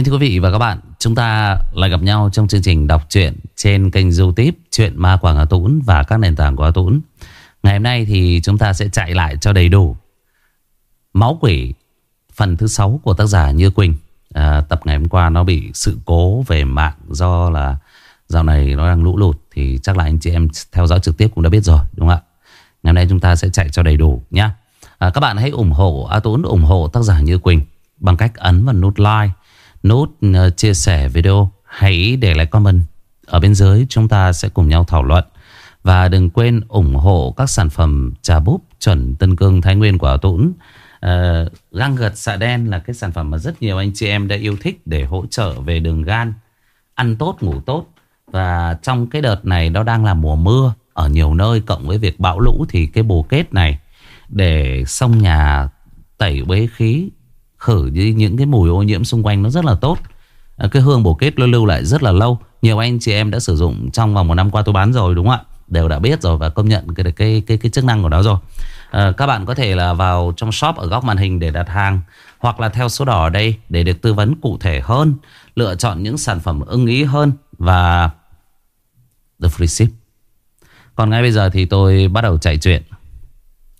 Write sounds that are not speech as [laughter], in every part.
Kính thưa quý vị và các bạn, chúng ta lại gặp nhau trong chương trình đọc truyện trên kênh youtube Chuyện Ma Quảng Hà Tũng và các nền tảng của Hà Tũng. Ngày hôm nay thì chúng ta sẽ chạy lại cho đầy đủ Máu Quỷ phần thứ 6 của tác giả Như Quỳnh. À, tập ngày hôm qua nó bị sự cố về mạng do là dạo này nó đang lũ lụt thì chắc là anh chị em theo dõi trực tiếp cũng đã biết rồi đúng không ạ? Ngày hôm nay chúng ta sẽ chạy cho đầy đủ nhé. À, các bạn hãy ủng hộ A Tún ủng hộ tác giả Như Quỳnh bằng cách ấn vào nút like nút ờ, chia sẻ video. Hãy để lại comment. Ở bên dưới chúng ta sẽ cùng nhau thảo luận. Và đừng quên ủng hộ các sản phẩm trà búp chuẩn Tân Cương Thái Nguyên của Tũng. Uh, Găng gật xạ đen là cái sản phẩm mà rất nhiều anh chị em đã yêu thích Để hỗ trợ về đường gan Ăn tốt, ngủ tốt. Và trong cái đợt này nó đang là mùa mưa. Ở nhiều nơi cộng với việc bão lũ Thì cái bồ kết này Để xong nhà tẩy bế khí khử đi những cái mùi ô nhiễm xung quanh nó rất là tốt. À, cái hương bổ kết lưu lưu lại rất là lâu. Nhiều anh chị em đã sử dụng trong vòng một năm qua tôi bán rồi đúng không ạ? Đều đã biết rồi và công nhận cái cái cái cái chức năng của nó rồi. À, các bạn có thể là vào trong shop ở góc màn hình để đặt hàng hoặc là theo số đỏ ở đây để được tư vấn cụ thể hơn lựa chọn những sản phẩm ưng ý hơn và the free ship. Còn ngay bây giờ thì tôi bắt đầu chạy chuyện.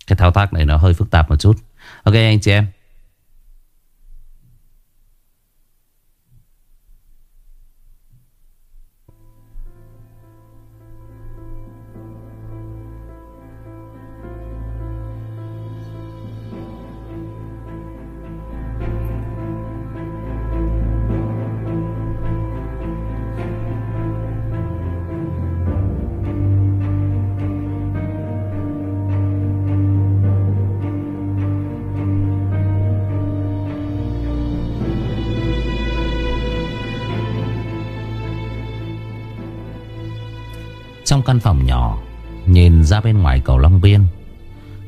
Cái thao tác này nó hơi phức tạp một chút. Ok anh chị em. Ra bên ngoài cầu Long Biên.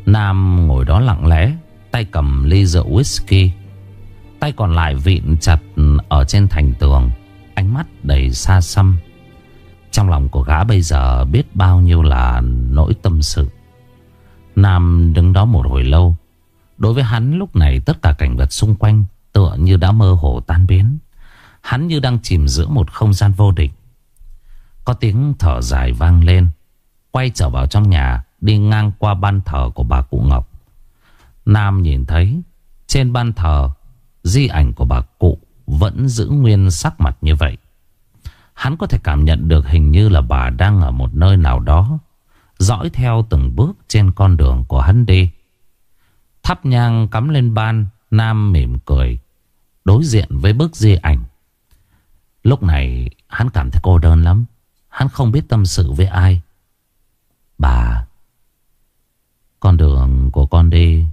Nam ngồi đó lặng lẽ, Tay cầm ly rượu whisky. Tay còn lại vịn chặt Ở trên thành tường, Ánh mắt đầy xa xăm. Trong lòng của gã bây giờ Biết bao nhiêu là nỗi tâm sự. Nam đứng đó một hồi lâu. Đối với hắn lúc này Tất cả cảnh vật xung quanh Tựa như đã mơ hồ tan biến. Hắn như đang chìm giữa một không gian vô định. Có tiếng thở dài vang lên. Quay trở vào trong nhà, Đi ngang qua ban thờ của bà cụ Ngọc. Nam nhìn thấy, Trên ban thờ, Di ảnh của bà cụ Vẫn giữ nguyên sắc mặt như vậy. Hắn có thể cảm nhận được hình như là bà đang ở một nơi nào đó, Dõi theo từng bước trên con đường của hắn đi. Thắp nhang cắm lên ban, Nam mỉm cười, Đối diện với bức di ảnh. Lúc này, hắn cảm thấy cô đơn lắm. Hắn không biết tâm sự với ai. Bà, Con đường của con đi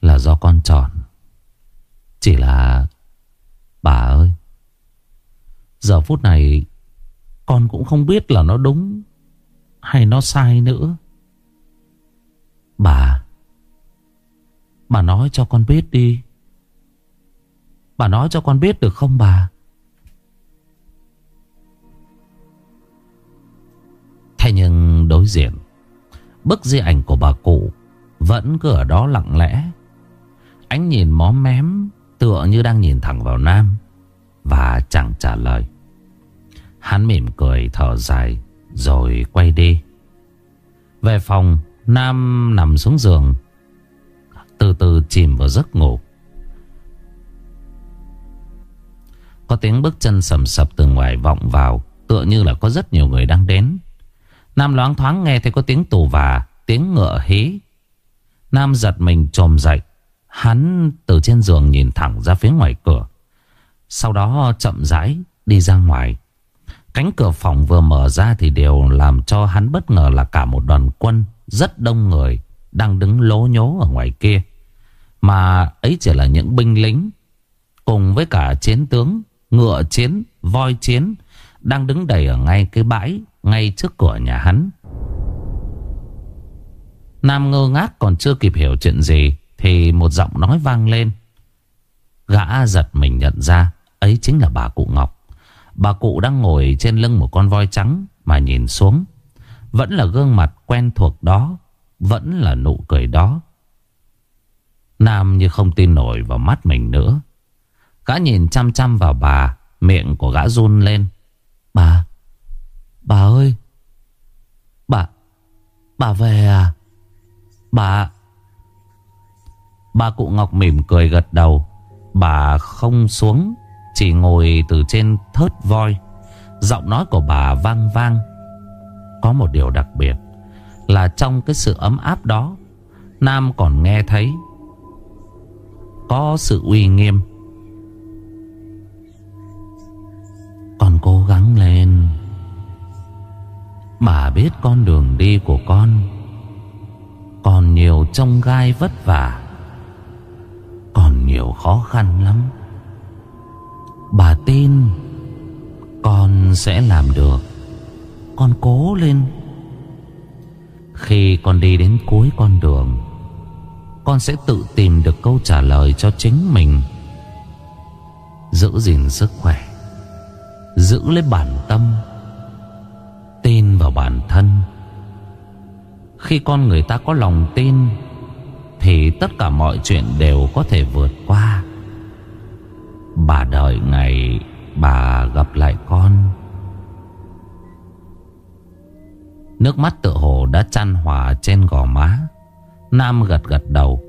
Là do con chọn, Chỉ là Bà ơi. Giờ phút này, Con cũng không biết là nó đúng Hay nó sai nữa. Bà Bà nói cho con biết đi. Bà nói cho con biết được không bà? Thế nhưng đối diện, Bức di ảnh của bà cụ Vẫn cứ ở đó lặng lẽ. Ánh nhìn mó mém Tựa như đang nhìn thẳng vào Nam Và chẳng trả lời. Hắn mỉm cười thở dài Rồi quay đi. Về phòng, Nam nằm xuống giường, Từ từ chìm vào giấc ngủ. Có tiếng bước chân sầm sập từ ngoài vọng vào, Tựa như là có rất nhiều người đang đến. Nam loáng thoáng nghe thấy có tiếng tù và Tiếng ngựa hí. Nam giật mình trồm dậy. Hắn từ trên giường nhìn thẳng ra phía ngoài cửa. Sau đó chậm rãi đi ra ngoài. Cánh cửa phòng vừa mở ra thì đều làm cho hắn bất ngờ là cả một đoàn quân Rất đông người đang đứng lố nhố ở ngoài kia. Mà ấy chỉ là những binh lính Cùng với cả chiến tướng, ngựa chiến, voi chiến Đang đứng đầy ở ngay cái bãi ngay trước cửa nhà hắn. Nam ngơ ngác còn chưa kịp hiểu chuyện gì thì một giọng nói vang lên. Gã giật mình nhận ra ấy chính là bà cụ Ngọc. Bà cụ đang ngồi trên lưng một con voi trắng mà nhìn xuống. Vẫn là gương mặt quen thuộc đó, vẫn là nụ cười đó. Nam như không tin nổi vào mắt mình nữa. Gã nhìn chăm chăm vào bà Miệng của gã run lên Bà Bà ơi. Bà Bà về à? Bà. Bà cụ Ngọc mỉm cười gật đầu. Bà không xuống, Chỉ ngồi từ trên thớt voi. Giọng nói của bà vang vang. Có một điều đặc biệt Là trong cái sự ấm áp đó, Nam còn nghe thấy Có sự uy nghiêm. Còn cố gắng lên. Bà biết con đường đi của con. Còn nhiều trông gai vất vả. Còn nhiều khó khăn lắm. Bà tin Con sẽ làm được. Con cố lên. Khi con đi đến cuối con đường, Con sẽ tự tìm được câu trả lời cho chính mình. Giữ gìn sức khỏe. Giữ lấy bản tâm. Tin vào bản thân. Khi con người ta có lòng tin, Thì tất cả mọi chuyện đều có thể vượt qua. Bà đợi ngày bà gặp lại con. Nước mắt tự hồ đã chăn hòa trên gò má. Nam gật gật đầu.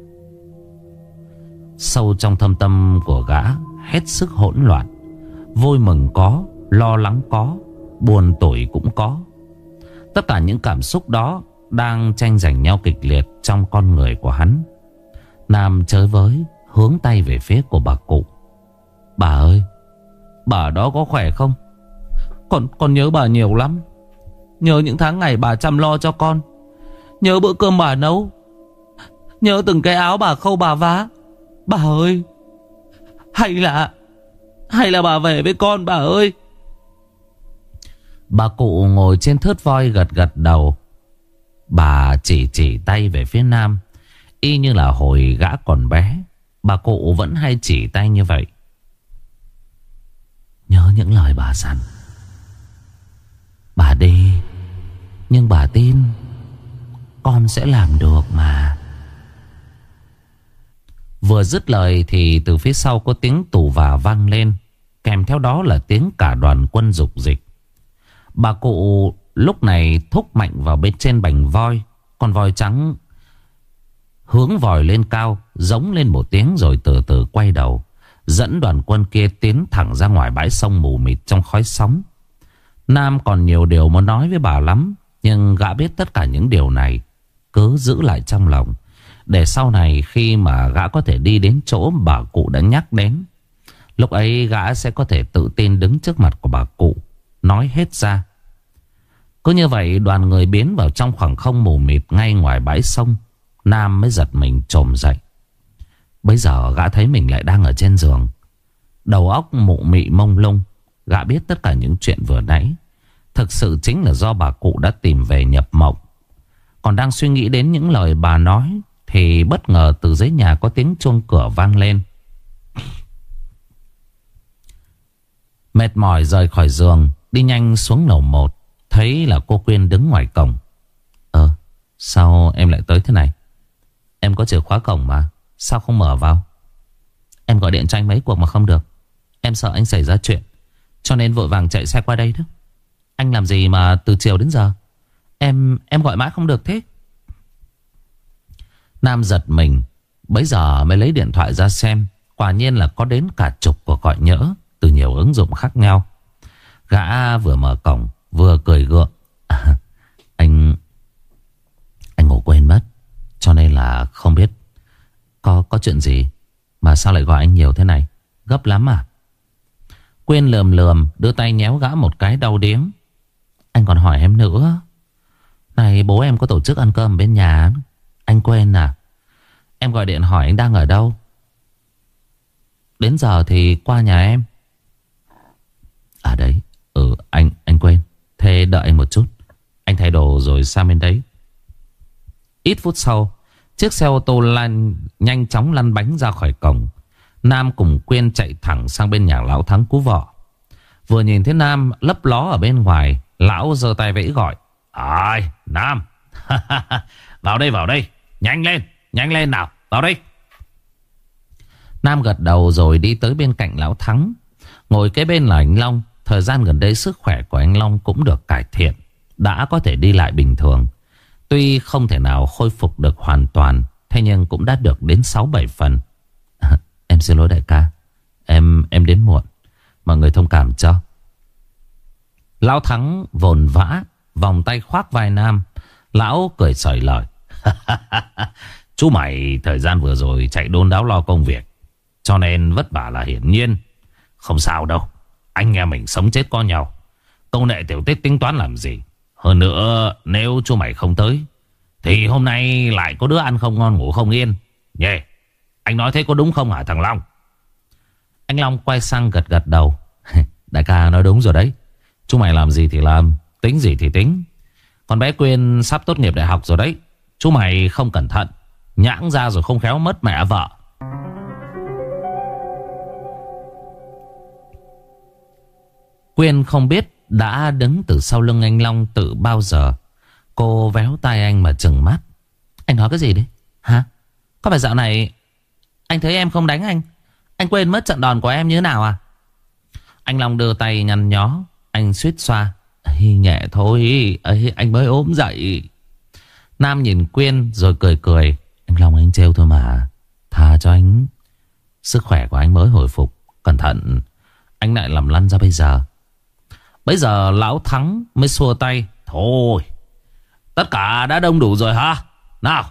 Sâu trong thâm tâm của gã, Hết sức hỗn loạn. Vui mừng có, Lo lắng có. Buồn tủi cũng có. Tất cả những cảm xúc đó Đang tranh giành nhau kịch liệt Trong con người của hắn. Nam chới với Hướng tay về phía của bà cụ. Bà ơi Bà đó có khỏe không? Con, con nhớ bà nhiều lắm. Nhớ những tháng ngày bà chăm lo cho con. Nhớ bữa cơm bà nấu. Nhớ từng cái áo bà khâu bà vá. Bà ơi Hay là Hay là bà về với con bà ơi. Bà cụ ngồi trên thớt voi gật gật đầu. Bà chỉ chỉ tay về phía nam. Y như là hồi gã còn bé. Bà cụ vẫn hay chỉ tay như vậy. Nhớ những lời bà dặn. Bà đi. Nhưng bà tin. Con sẽ làm được mà. Vừa dứt lời thì từ phía sau có tiếng tù và vang lên. Kèm theo đó là tiếng cả đoàn quân dục dịch. Bà cụ lúc này thúc mạnh vào bên trên bành voi. Con voi trắng hướng vòi lên cao, giống lên một tiếng rồi từ từ quay đầu. Dẫn đoàn quân kia tiến thẳng ra ngoài bãi sông mù mịt trong khói sóng. Nam còn nhiều điều muốn nói với bà lắm. Nhưng gã biết tất cả những điều này cứ giữ lại trong lòng. Để sau này khi mà gã có thể đi đến chỗ bà cụ đã nhắc đến. Lúc ấy gã sẽ có thể tự tin đứng trước mặt của bà cụ nói hết ra. Cứ như vậy, đoàn người biến vào trong khoảng không mù mịt ngay ngoài bãi sông. Nam mới giật mình trồm dậy. Bây giờ gã thấy mình lại đang ở trên giường. Đầu óc mụ mị mông lung. Gã biết tất cả những chuyện vừa nãy. Thực sự chính là do bà cụ đã tìm về nhập mộng. Còn đang suy nghĩ đến những lời bà nói. Thì bất ngờ từ dưới nhà có tiếng chuông cửa vang lên. [coughs] Mệt mỏi rời khỏi giường Đi nhanh xuống lầu một, Thấy là cô Quyên đứng ngoài cổng. Ờ Sao em lại tới thế này? Em có chìa khóa cổng mà, Sao không mở vào? Em gọi điện cho anh mấy cuộc mà không được. Em sợ anh xảy ra chuyện, Cho nên vội vàng chạy xe qua đây đó. Anh làm gì mà từ chiều đến giờ? Em em gọi mãi không được thế. Nam giật mình, Bấy giờ mới lấy điện thoại ra xem. Quả nhiên là có đến cả chục cuộc gọi nhỡ Từ nhiều ứng dụng khác nhau. Gã vừa mở cổng Vừa cười gượng. À, [laughs] Anh Anh ngủ quên mất Cho nên là không biết. Có có chuyện gì? Mà sao lại gọi anh nhiều thế này? Gấp lắm à? Quyên lườm lườm đưa tay nhéo gã một cái đau điếng. Anh còn hỏi em nữa. Này bố em có tổ chức ăn cơm bên nhà? Anh quên à? Em gọi điện hỏi anh đang ở đâu? Đến giờ thì qua nhà em À đấy Ừ anh anh quên Thế đợi anh một chút. Anh thay đồ rồi sang bên đấy. Ít phút sau, Chiếc xe ô tô lan, nhanh chóng lăn bánh ra khỏi cổng. Nam cùng Quyên chạy thẳng sang bên nhà lão thắng cú vợ. Vừa nhìn thấy Nam lấp ló ở bên ngoài, Lão giơ tay vẫy gọi. Ai, Nam. [laughs] Vào đây vào đây. Nhanh lên Nhanh lên nào, Vào đây. Nam gật đầu rồi đi tới bên cạnh Lão Thắng. Ngồi kế bên là anh Long. Thời gian gần đây sức khỏe của anh Long cũng được cải thiện. Đã có thể đi lại bình thường. Tuy không thể nào khôi phục được hoàn toàn. Thế nhưng cũng đã được đến 6-7 phần. À, em xin lỗi đại ca. Em em đến muộn. Mọi người thông cảm cho. Lão Thắng vồn vã. Vòng tay khoác vai Nam. Lão cười sởi lời. [laughs] Chú mày, thời gian vừa rồi chạy đôn đáo lo công việc. Cho nên vất vả là hiển nhiên. Không sao đâu. Anh em mình sống chết có nhau. Câu nệ tiểu tiết tính toán làm gì. Hơn nữa, nếu chú mày không tới. Thì hôm nay lại có đứa ăn không ngon ngủ không yên. Nhê. Yeah. Anh nói thế có đúng không hả thằng Long? Anh Long quay sang gật gật đầu. [laughs] Đại ca nói đúng rồi đấy. Chú mày làm gì thì làm. Tính gì thì tính. Con bé Quyên sắp tốt nghiệp đại học rồi đấy. Chú mày không cẩn thận. Nhãng ra rồi không khéo mất mẹ vợ. Quyên không biết đã đứng từ sau lưng anh Long từ bao giờ. Cô véo tay anh mà chừng mắt. Anh nói cái gì đấy? Hả? Có phải dạo này anh thấy em không đánh anh? Anh quên mất trận đòn của em như thế nào à? Anh Long đưa tay nhăn nhó. Anh suýt xoa. Ây, nhẹ thôi. Ây, anh mới ốm dậy. Nam nhìn Quyên rồi cười cười. Anh Long anh trêu thôi mà. Tha cho anh. Sức khỏe của anh mới hồi phục. Cẩn thận. Anh lại làm lăn ra bây giờ. Bây giờ lão thắng mới xua tay. Thôi. Tất cả đã đông đủ rồi hả? Nào.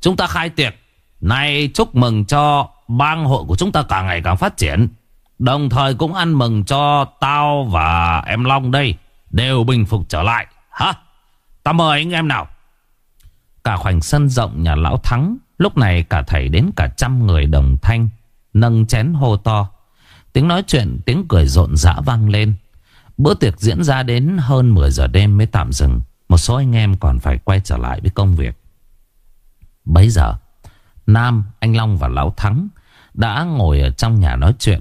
Chúng ta khai tiệc. nay chúc mừng cho bang hội của chúng ta càng ngày càng phát triển. Đồng thời cũng ăn mừng cho tao và em Long đây đều bình phục trở lại. Hả? ta mời anh em nào. Cả khoảnh sân rộng nhà lão thắng. Lúc này cả thầy đến cả trăm người đồng thanh. Nâng chén hô to. Tiếng nói chuyện, tiếng cười rộn rã vang lên. Bữa tiệc diễn ra đến hơn 10 giờ đêm mới tạm dừng. Một số anh em còn phải quay trở lại với công việc. Bấy giờ, Nam, anh Long và Lão Thắng đã ngồi ở trong nhà nói chuyện.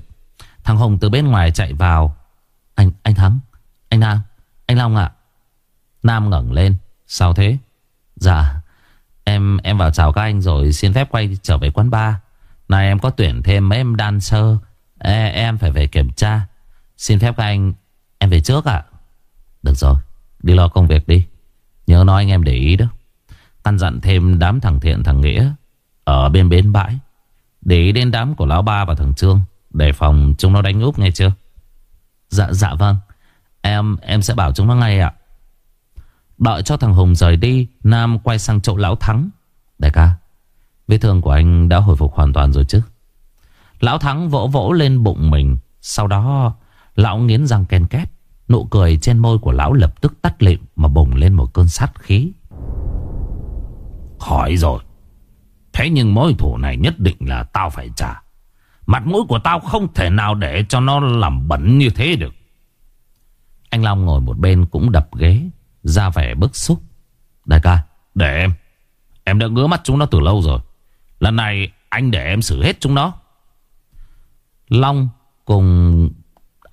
Thằng Hùng từ bên ngoài chạy vào. Anh anh Thắng, anh Nam, anh Long ạ. Nam ngẩng lên. Sao thế? Dạ, em em vào chào các anh rồi xin phép quay trở về quán bar. Này em có tuyển thêm mấy em dancer. Em phải về kiểm tra. Xin phép các anh về trước ạ Được rồi, Đi lo công việc đi. Nhớ nói anh em để ý đó. Căn dặn thêm đám thằng Thiện, thằng Nghĩa Ở bên bến bãi. Để ý đến đám của Lão Ba và thằng Trương, Để phòng chúng nó đánh úp nghe chưa? Dạ dạ vâng. Em em sẽ bảo chúng nó ngay ạ. Đợi cho thằng Hùng rời đi, Nam quay sang chỗ Lão Thắng. Đại ca, Vết thương của anh đã hồi phục hoàn toàn rồi chứ? Lão Thắng vỗ vỗ lên bụng mình. Sau đó, Lão nghiến răng ken két. Nụ cười trên môi của lão lập tức tắt lịm Mà bùng lên một cơn sát khí. Khỏi rồi. Thế nhưng mối thủ này nhất định là tao phải trả. Mặt mũi của tao không thể nào để cho nó làm bẩn như thế được. Anh Long ngồi một bên cũng đập ghế Ra vẻ bức xúc. Đại ca. Để em. Em đã ngứa mắt chúng nó từ lâu rồi. Lần này anh để em xử hết chúng nó. Long cùng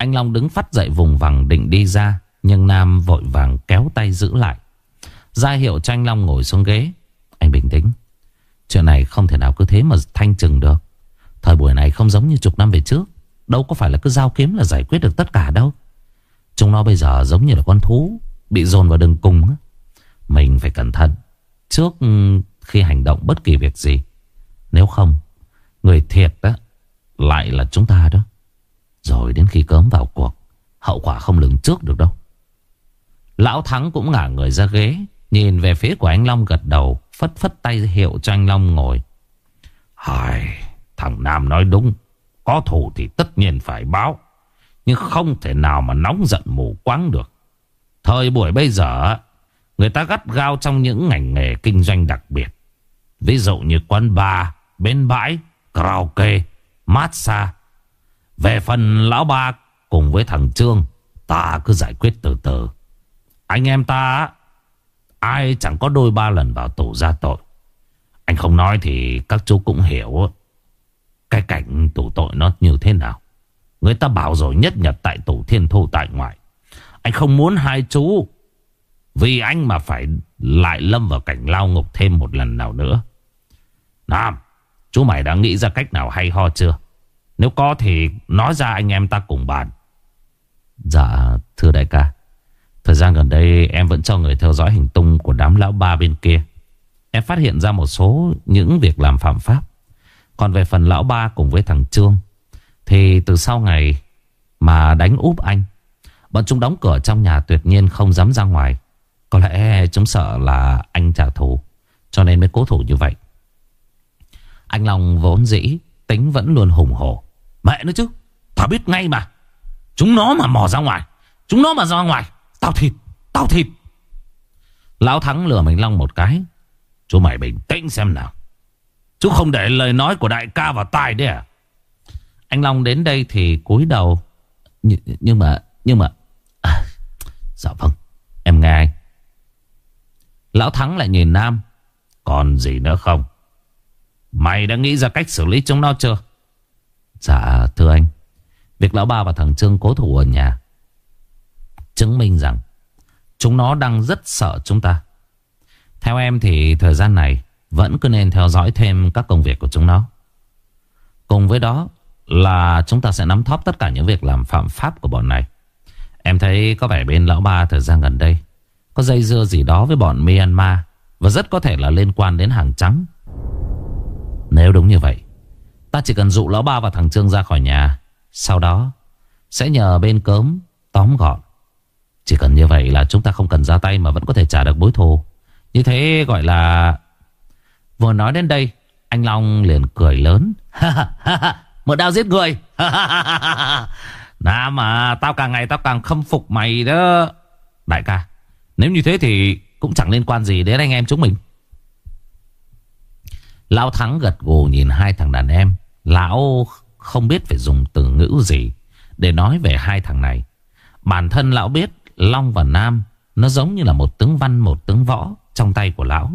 anh Long đứng phát dậy vùng vằng định đi ra, Nhưng Nam vội vàng kéo tay giữ lại. Ra hiệu cho anh Long ngồi xuống ghế. Anh bình tĩnh. Chuyện này không thể nào cứ thế mà thanh trừng được. Thời buổi này không giống như chục năm về trước. Đâu có phải là cứ giao kiếm là giải quyết được tất cả đâu. Chúng nó bây giờ giống như là con thú, Bị dồn vào đường cùng Mình phải cẩn thận. Trước ừ, khi hành động bất kỳ việc gì. Nếu không, Người thiệt đó Lại là chúng ta đó rồi đến khi cớm vào cuộc Hậu quả không lường trước được đâu. Lão Thắng cũng ngả người ra ghế Nhìn về phía của anh Long gật đầu Phất phất tay hiệu cho anh Long ngồi. Hài, Thằng Nam nói đúng Có thủ thì tất nhiên phải báo Nhưng không thể nào mà nóng giận mù quáng được. Thời buổi bây giờ Người ta gắt gao trong những ngành nghề kinh doanh đặc biệt. Ví dụ như quán bar, bến bãi, karaoke, massage về phần lão ba cùng với thằng Trương, Ta cứ giải quyết từ từ. Anh em ta, Ai chẳng có đôi ba lần vào tù ra tội. Anh không nói thì các chú cũng hiểu Cái cảnh tù tội nó như thế nào. Người ta bảo rồi, nhất nhật tại tù, thiên thu tại ngoại. Anh không muốn hai chú, Vì anh mà phải lại lâm vào cảnh lao ngục thêm một lần nào nữa. Nam Chú mày đã nghĩ ra cách nào hay ho chưa? Nếu có thì nói ra anh em ta cùng bàn. Dạ thưa đại ca. Thời gian gần đây em vẫn cho người theo dõi hành tung của đám lão ba bên kia. Em phát hiện ra một số những việc làm phạm pháp. Còn về phần lão ba cùng với thằng Trương, Thì từ sau ngày mà đánh úp anh, Bọn chúng đóng cửa trong nhà tuyệt nhiên không dám ra ngoài. Có lẽ chúng sợ là anh trả thù, Cho nên mới cố thủ như vậy. Anh Long vốn dĩ Tính vẫn luôn hùng hổ. Mẹ nữa chứ Tao biết ngay mà. Chúng nó mà mò ra ngoài Chúng nó mà ra ngoài Tao thịt Tao thịt. Lão Thắng lừa mình Long một cái. Chú mày bình tĩnh xem nào. Chú không để lời nói của đại ca vào tai đấy à? Anh Long đến đây thì cúi đầu. Nh Nhưng mà Nhưng mà à, Dạ vâng Em nghe anh. Lão Thắng lại nhìn Nam. Còn gì nữa không? Mày đã nghĩ ra cách xử lý chúng nó chưa? Dạ thưa anh. Việc lão ba và thằng Trương cố thủ ở nhà Chứng minh rằng Chúng nó đang rất sợ chúng ta. Theo em thì thời gian này Vẫn cứ nên theo dõi thêm các công việc của chúng nó. Cùng với đó Là chúng ta sẽ nắm thóp tất cả những việc làm phạm pháp của bọn này. Em thấy có vẻ bên lão ba thời gian gần đây Có dây dưa gì đó với bọn Myanmar Và rất có thể là liên quan đến hàng trắng. Nếu đúng như vậy Ta chỉ cần dụ lão ba và thằng Trương ra khỏi nhà. Sau đó, Sẽ nhờ bên cớm tóm gọn. Chỉ cần như vậy là chúng ta không cần ra tay Mà vẫn có thể trả được bối thù. Như thế gọi là, Vừa nói đến đây, Anh Long liền cười lớn. [laughs] Một đao giết người. [laughs] Nà mà, Tao càng ngày tao càng khâm phục mày đó. Đại ca, Nếu như thế thì cũng chẳng liên quan gì đến anh em chúng mình. Lão Thắng gật gù nhìn hai thằng đàn em. Lão không biết phải dùng từ ngữ gì Để nói về hai thằng này. Bản thân lão biết Long và Nam Nó giống như là một tướng văn, một tướng võ Trong tay của lão.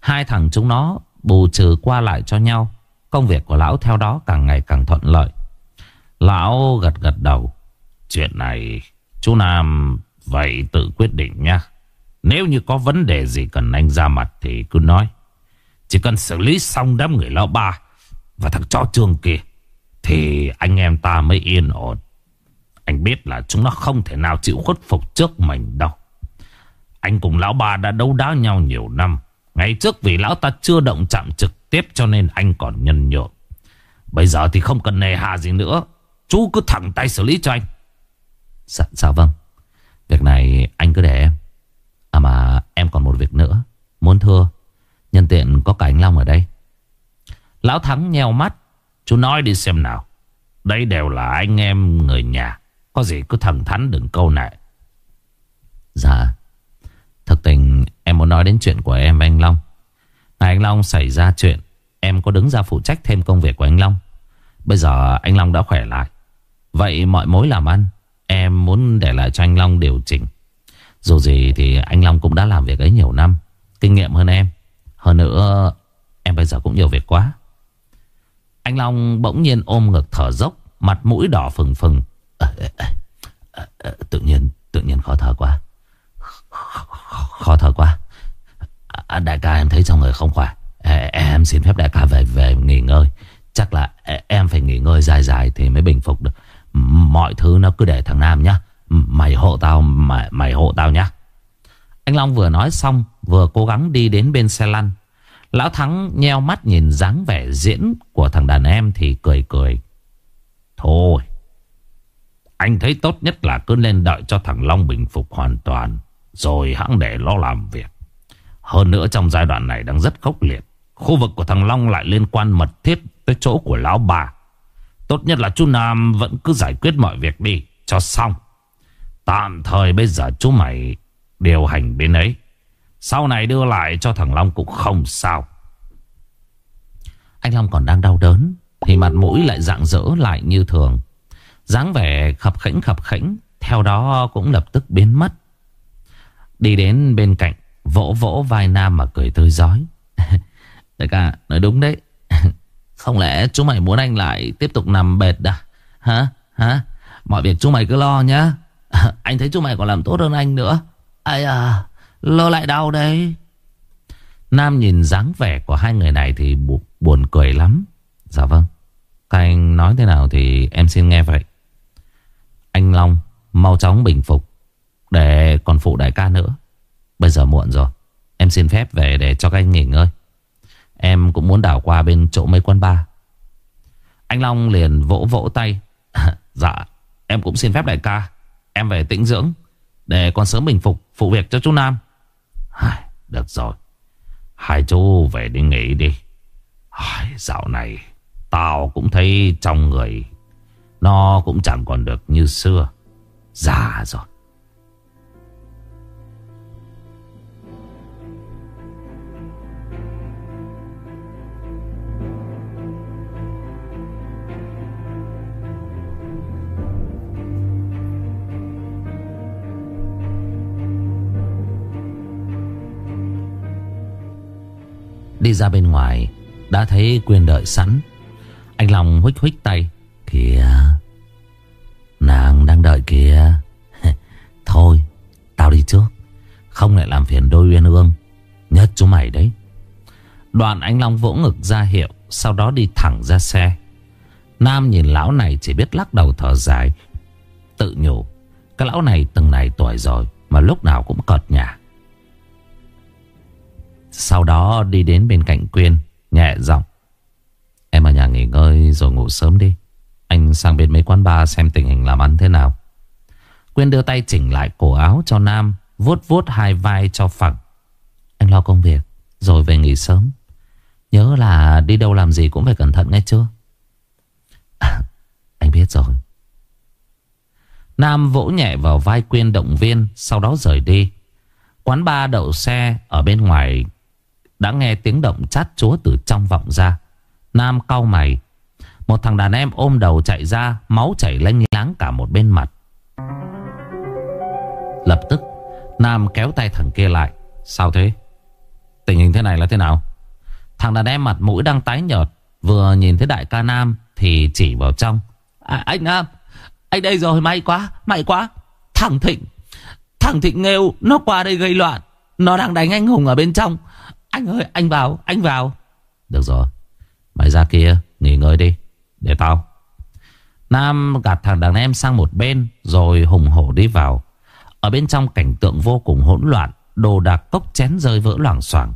Hai thằng chúng nó bù trừ qua lại cho nhau, Công việc của lão theo đó càng ngày càng thuận lợi. Lão gật gật đầu. Chuyện này, chú Nam vậy tự quyết định nha Nếu như có vấn đề gì cần anh ra mặt thì cứ nói. Chỉ cần xử lý xong đám người lão ba và thằng cho trương kia Thì anh em ta mới yên ổn. Anh biết là chúng nó không thể nào chịu khuất phục trước mình đâu. Anh cùng lão ba đã đấu đá nhau nhiều năm. Ngày trước vì lão ta chưa động chạm trực tiếp cho nên anh còn nhân nhượng. Bây giờ thì không cần nề hà gì nữa. Chú cứ thẳng tay xử lý cho anh. Dạ, dạ vâng. Việc này anh cứ để em. À mà em còn một việc nữa Muốn thưa. Nhân tiện có cả anh Long ở đây. Lão Thắng nheo mắt. Chú nói đi xem nào. Đây đều là anh em người nhà. Có gì cứ thẳng thắn đừng câu nệ Dạ. Thực tình, em muốn nói đến chuyện của em và anh Long. Ngày anh Long, xảy ra chuyện. Em có đứng ra phụ trách thêm công việc của anh Long. Bây giờ anh Long đã khỏe lại. Vậy mọi mối làm ăn, Em muốn để lại cho anh Long điều chỉnh. Dù gì thì anh Long cũng đã làm việc ấy nhiều năm, Kinh nghiệm hơn em. Hơn nữa, Em bây giờ cũng nhiều việc quá. Anh Long bỗng nhiên ôm ngực thở dốc Mặt mũi đỏ phừng phừng. À, à, à, Tự nhiên Tự nhiên khó thở quá. Khó thở quá. À, Đại ca em thấy trong người không khỏe? Em xin phép đại ca về về nghỉ ngơi. Chắc là em phải nghỉ ngơi dài dài Thì mới bình phục được. Mọi thứ nó cứ để thằng Nam nhá. Mày hộ tao Mày, mày hộ tao nhá. Anh Long vừa nói xong Vừa cố gắng đi đến bên xe lăn. Lão Thắng nheo mắt nhìn dáng vẻ diễn Của thằng đàn em thì cười cười. Thôi, Anh thấy tốt nhất là cứ nên đợi cho thằng Long bình phục hoàn toàn, Rồi hãng để lo làm việc. Hơn nữa trong giai đoạn này đang rất khốc liệt, Khu vực của thằng Long lại liên quan mật thiết Tới chỗ của lão bà. Tốt nhất là chú Nam vẫn cứ giải quyết mọi việc đi, Cho xong. Tạm thời bây giờ chú mày Điều hành bên ấy. Sau này đưa lại cho thằng Long cũng không sao. Anh Long còn đang đau đớn, Thì mặt mũi lại dạng dỡ lại như thường. dáng vẻ khập khỉnh khập khỉnh, Theo đó cũng lập tức biến mất. Đi đến bên cạnh, Vỗ vỗ vai Nam mà cười tươi giói [laughs] Đại ca, nói đúng đấy. [laughs] Không lẽ chú mày muốn anh lại tiếp tục nằm bệt à? Hả? Hả? Mọi việc chú mày cứ lo nhá. [laughs] Anh thấy chú mày còn làm tốt hơn anh nữa. Ai à? Lơ lại đau đấy. Nam nhìn dáng vẻ của hai người này thì Buồn cười lắm. Dạ vâng. Các anh nói thế nào thì em xin nghe vậy. Anh Long, Mau chóng bình phục. Để còn phụ đại ca nữa. Bây giờ muộn rồi. Em xin phép về để cho các anh nghỉ ngơi. Em cũng muốn đảo qua bên chỗ mấy quân ba Anh Long liền vỗ vỗ tay. [laughs] Dạ Em cũng xin phép đại ca. Em về tĩnh dưỡng. Để con sớm bình phục, Phụ việc cho chú Nam. Được rồi. Hai chú về đi nghỉ đi. Dạo này, Tao cũng thấy trong người, Nó cũng chẳng còn được như xưa. Già rồi. Đi ra bên ngoài, Đã thấy Quyên đợi sẵn. Anh Long huých huých tay, Kìa, Nàng đang đợi kìa. [laughs] Thôi, Tao đi trước, Không lại làm phiền đôi uyên ương Nhất chú mày đấy. Đoạn anh Long vỗ ngực ra hiệu, Sau đó đi thẳng ra xe. Nam nhìn lão này chỉ biết lắc đầu thở dài, Tự nhủ, Cái lão này từng này tuổi rồi, Mà lúc nào cũng cợt nhả sau đó đi đến bên cạnh Quyên Nhẹ giọng. Em ở nhà nghỉ ngơi rồi ngủ sớm đi. Anh sang bên mấy quán bar xem tình hình làm ăn thế nào. Quyên đưa tay chỉnh lại cổ áo cho Nam vuốt vuốt hai vai cho phẳng. Anh lo công việc Rồi về nghỉ sớm. Nhớ là đi đâu làm gì cũng phải cẩn thận nghe chưa? À, [laughs] Anh biết rồi. Nam vỗ nhẹ vào vai Quyên động viên Sau đó rời đi. Quán bar đậu xe ở bên ngoài đã nghe tiếng động chát chúa từ trong vọng ra. Nam cau mày. Một thằng đàn em ôm đầu chạy ra Máu chảy lênh láng cả một bên mặt. Lập tức Nam kéo tay thằng kia lại. Sao thế? Tình hình thế này là thế nào? Thằng đàn em mặt mũi đang tái nhợt Vừa nhìn thấy đại ca Nam Thì chỉ vào trong. À, Anh Nam Anh đây rồi may quá May quá. Thằng Thịnh Thằng Thịnh nghêu Nó qua đây gây loạn. Nó đang đánh anh Hùng ở bên trong anh ơi, anh vào anh vào. Được rồi. Mày ra kia, nghỉ ngơi đi, Để tao. Nam gạt thằng đàn em sang một bên, Rồi hùng hổ đi vào. Ở bên trong cảnh tượng vô cùng hỗn loạn, Đồ đạc cốc chén rơi vỡ loảng xoảng.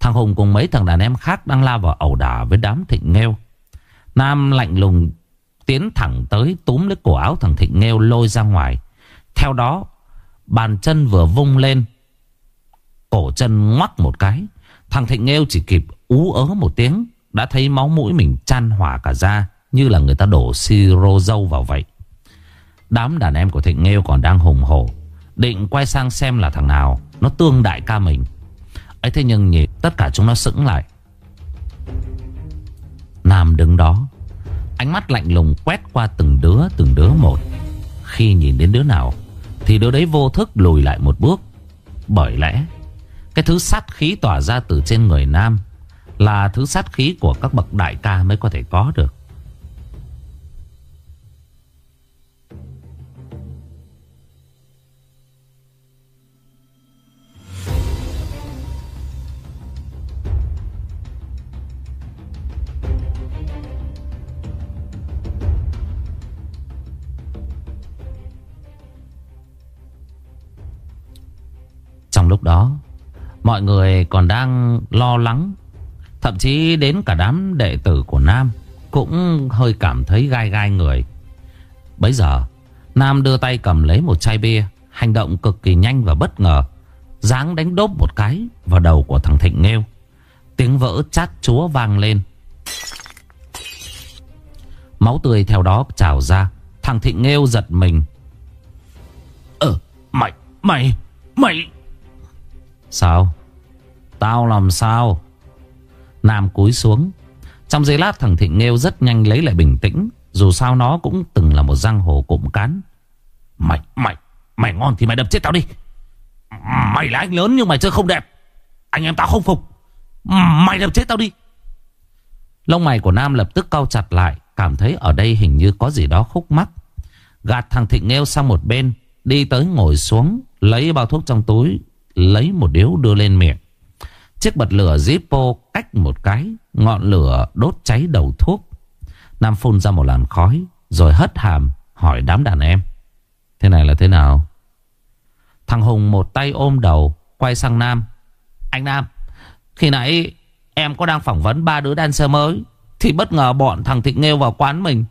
Thằng Hùng cùng mấy thằng đàn em khác Đang lao vào ẩu đả với đám thịnh nghêu. Nam lạnh lùng Tiến thẳng tới túm lấy cổ áo thằng thịnh nghêu lôi ra ngoài. Theo đó, Bàn chân vừa vung lên, Cổ chân ngoắc một cái. Thằng Thịnh Nghêu chỉ kịp ú ớ một tiếng, Đã thấy máu mũi mình chan hỏa cả ra Như là người ta đổ siro dâu vào vậy. Đám đàn em của Thịnh Nghêu còn đang hùng hổ, Định quay sang xem là thằng nào, Nó tương đại ca mình. Ấy thế nhưng nhỉ tất cả chúng nó sững lại. Nam đứng đó, Ánh mắt lạnh lùng quét qua từng đứa từng đứa một. Khi nhìn đến đứa nào, Thì đứa đấy vô thức lùi lại một bước. Bởi lẽ cái thứ sát khí tỏa ra từ trên người nam Là thứ sát khí của các bậc đại ca mới có thể có được. Trong lúc đó Mọi người còn đang lo lắng Thậm chí đến cả đám đệ tử của Nam Cũng hơi cảm thấy gai gai người. Bấy giờ Nam đưa tay cầm lấy một chai bia Hành động cực kỳ nhanh và bất ngờ Giáng đánh đốp một cái Vào đầu của thằng Thịnh Nghêu. Tiếng vỡ chát chúa vang lên. Máu tươi theo đó trào ra Thằng Thịnh Nghêu giật mình. Ờ mày Mày Mày. Sao Tao làm sao? Nam cúi xuống. Trong giây lát thằng Thịnh Nghêu rất nhanh lấy lại bình tĩnh. Dù sao nó cũng từng là một giang hồ cụm cán. Mày, mày, mày ngon thì mày đập chết tao đi. Mày là anh lớn nhưng mày chơi không đẹp. Anh em tao không phục. Mày đập chết tao đi. Lông mày của Nam lập tức cau chặt lại. Cảm thấy ở đây hình như có gì đó khúc mắc. Gạt thằng Thịnh Nghêu sang một bên Đi tới ngồi xuống Lấy bao thuốc trong túi Lấy một điếu đưa lên miệng. Chiếc bật lửa Zippo cách một cái, Ngọn lửa đốt cháy đầu thuốc. Nam phun ra một làn khói, Rồi hất hàm hỏi đám đàn em. Thế này là thế nào? Thằng Hùng một tay ôm đầu, Quay sang Nam. Anh Nam, Khi nãy em có đang phỏng vấn ba đứa dancer mới, Thì bất ngờ bọn thằng Thịnh Nghêu vào quán mình.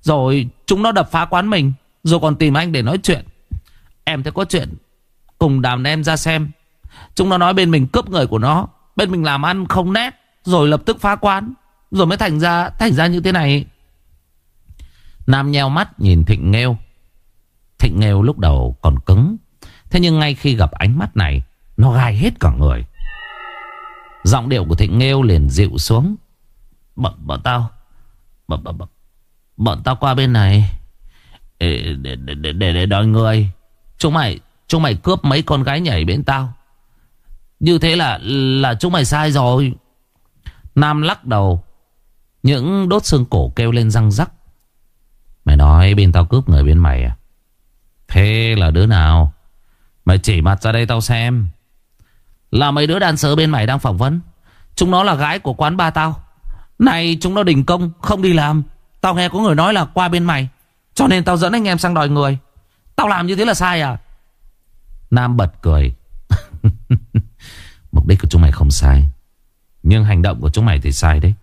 Rồi chúng nó đập phá quán mình, Rồi còn tìm anh để nói chuyện. Em thấy có chuyện, Cùng đàn em ra xem. Chúng nó nói bên mình cướp người của nó. Bên mình làm ăn không nét Rồi lập tức phá quán Rồi mới thành ra thành ra như thế này. Nam nheo mắt nhìn Thịnh Nghêu. Thịnh Nghêu lúc đầu còn cứng Thế nhưng ngay khi gặp ánh mắt này Nó gai hết cả người. Giọng điệu của Thịnh Nghêu liền dịu xuống. Bọn, bọn tao bọn, bọn, bọn, bọn tao qua bên này để, để, để, để, để đòi người. Chúng mày Chúng mày cướp mấy con gái nhảy bên tao. Như thế là là chúng mày sai rồi. Nam lắc đầu. Những đốt xương cổ kêu lên răng rắc. Mày nói bên tao cướp người bên mày à? Thế là đứa nào? Mày chỉ mặt ra đây tao xem. Là mấy đứa đàn sớ bên mày đang phỏng vấn. Chúng nó là gái của quán ba tao. Này, chúng nó đình công, Không đi làm. Tao nghe có người nói là qua bên mày. Cho nên tao dẫn anh em sang đòi người. Tao làm như thế là sai à? Nam bật cười. [laughs] Mục đích của chúng mày không sai. Nhưng hành động của chúng mày thì sai đấy.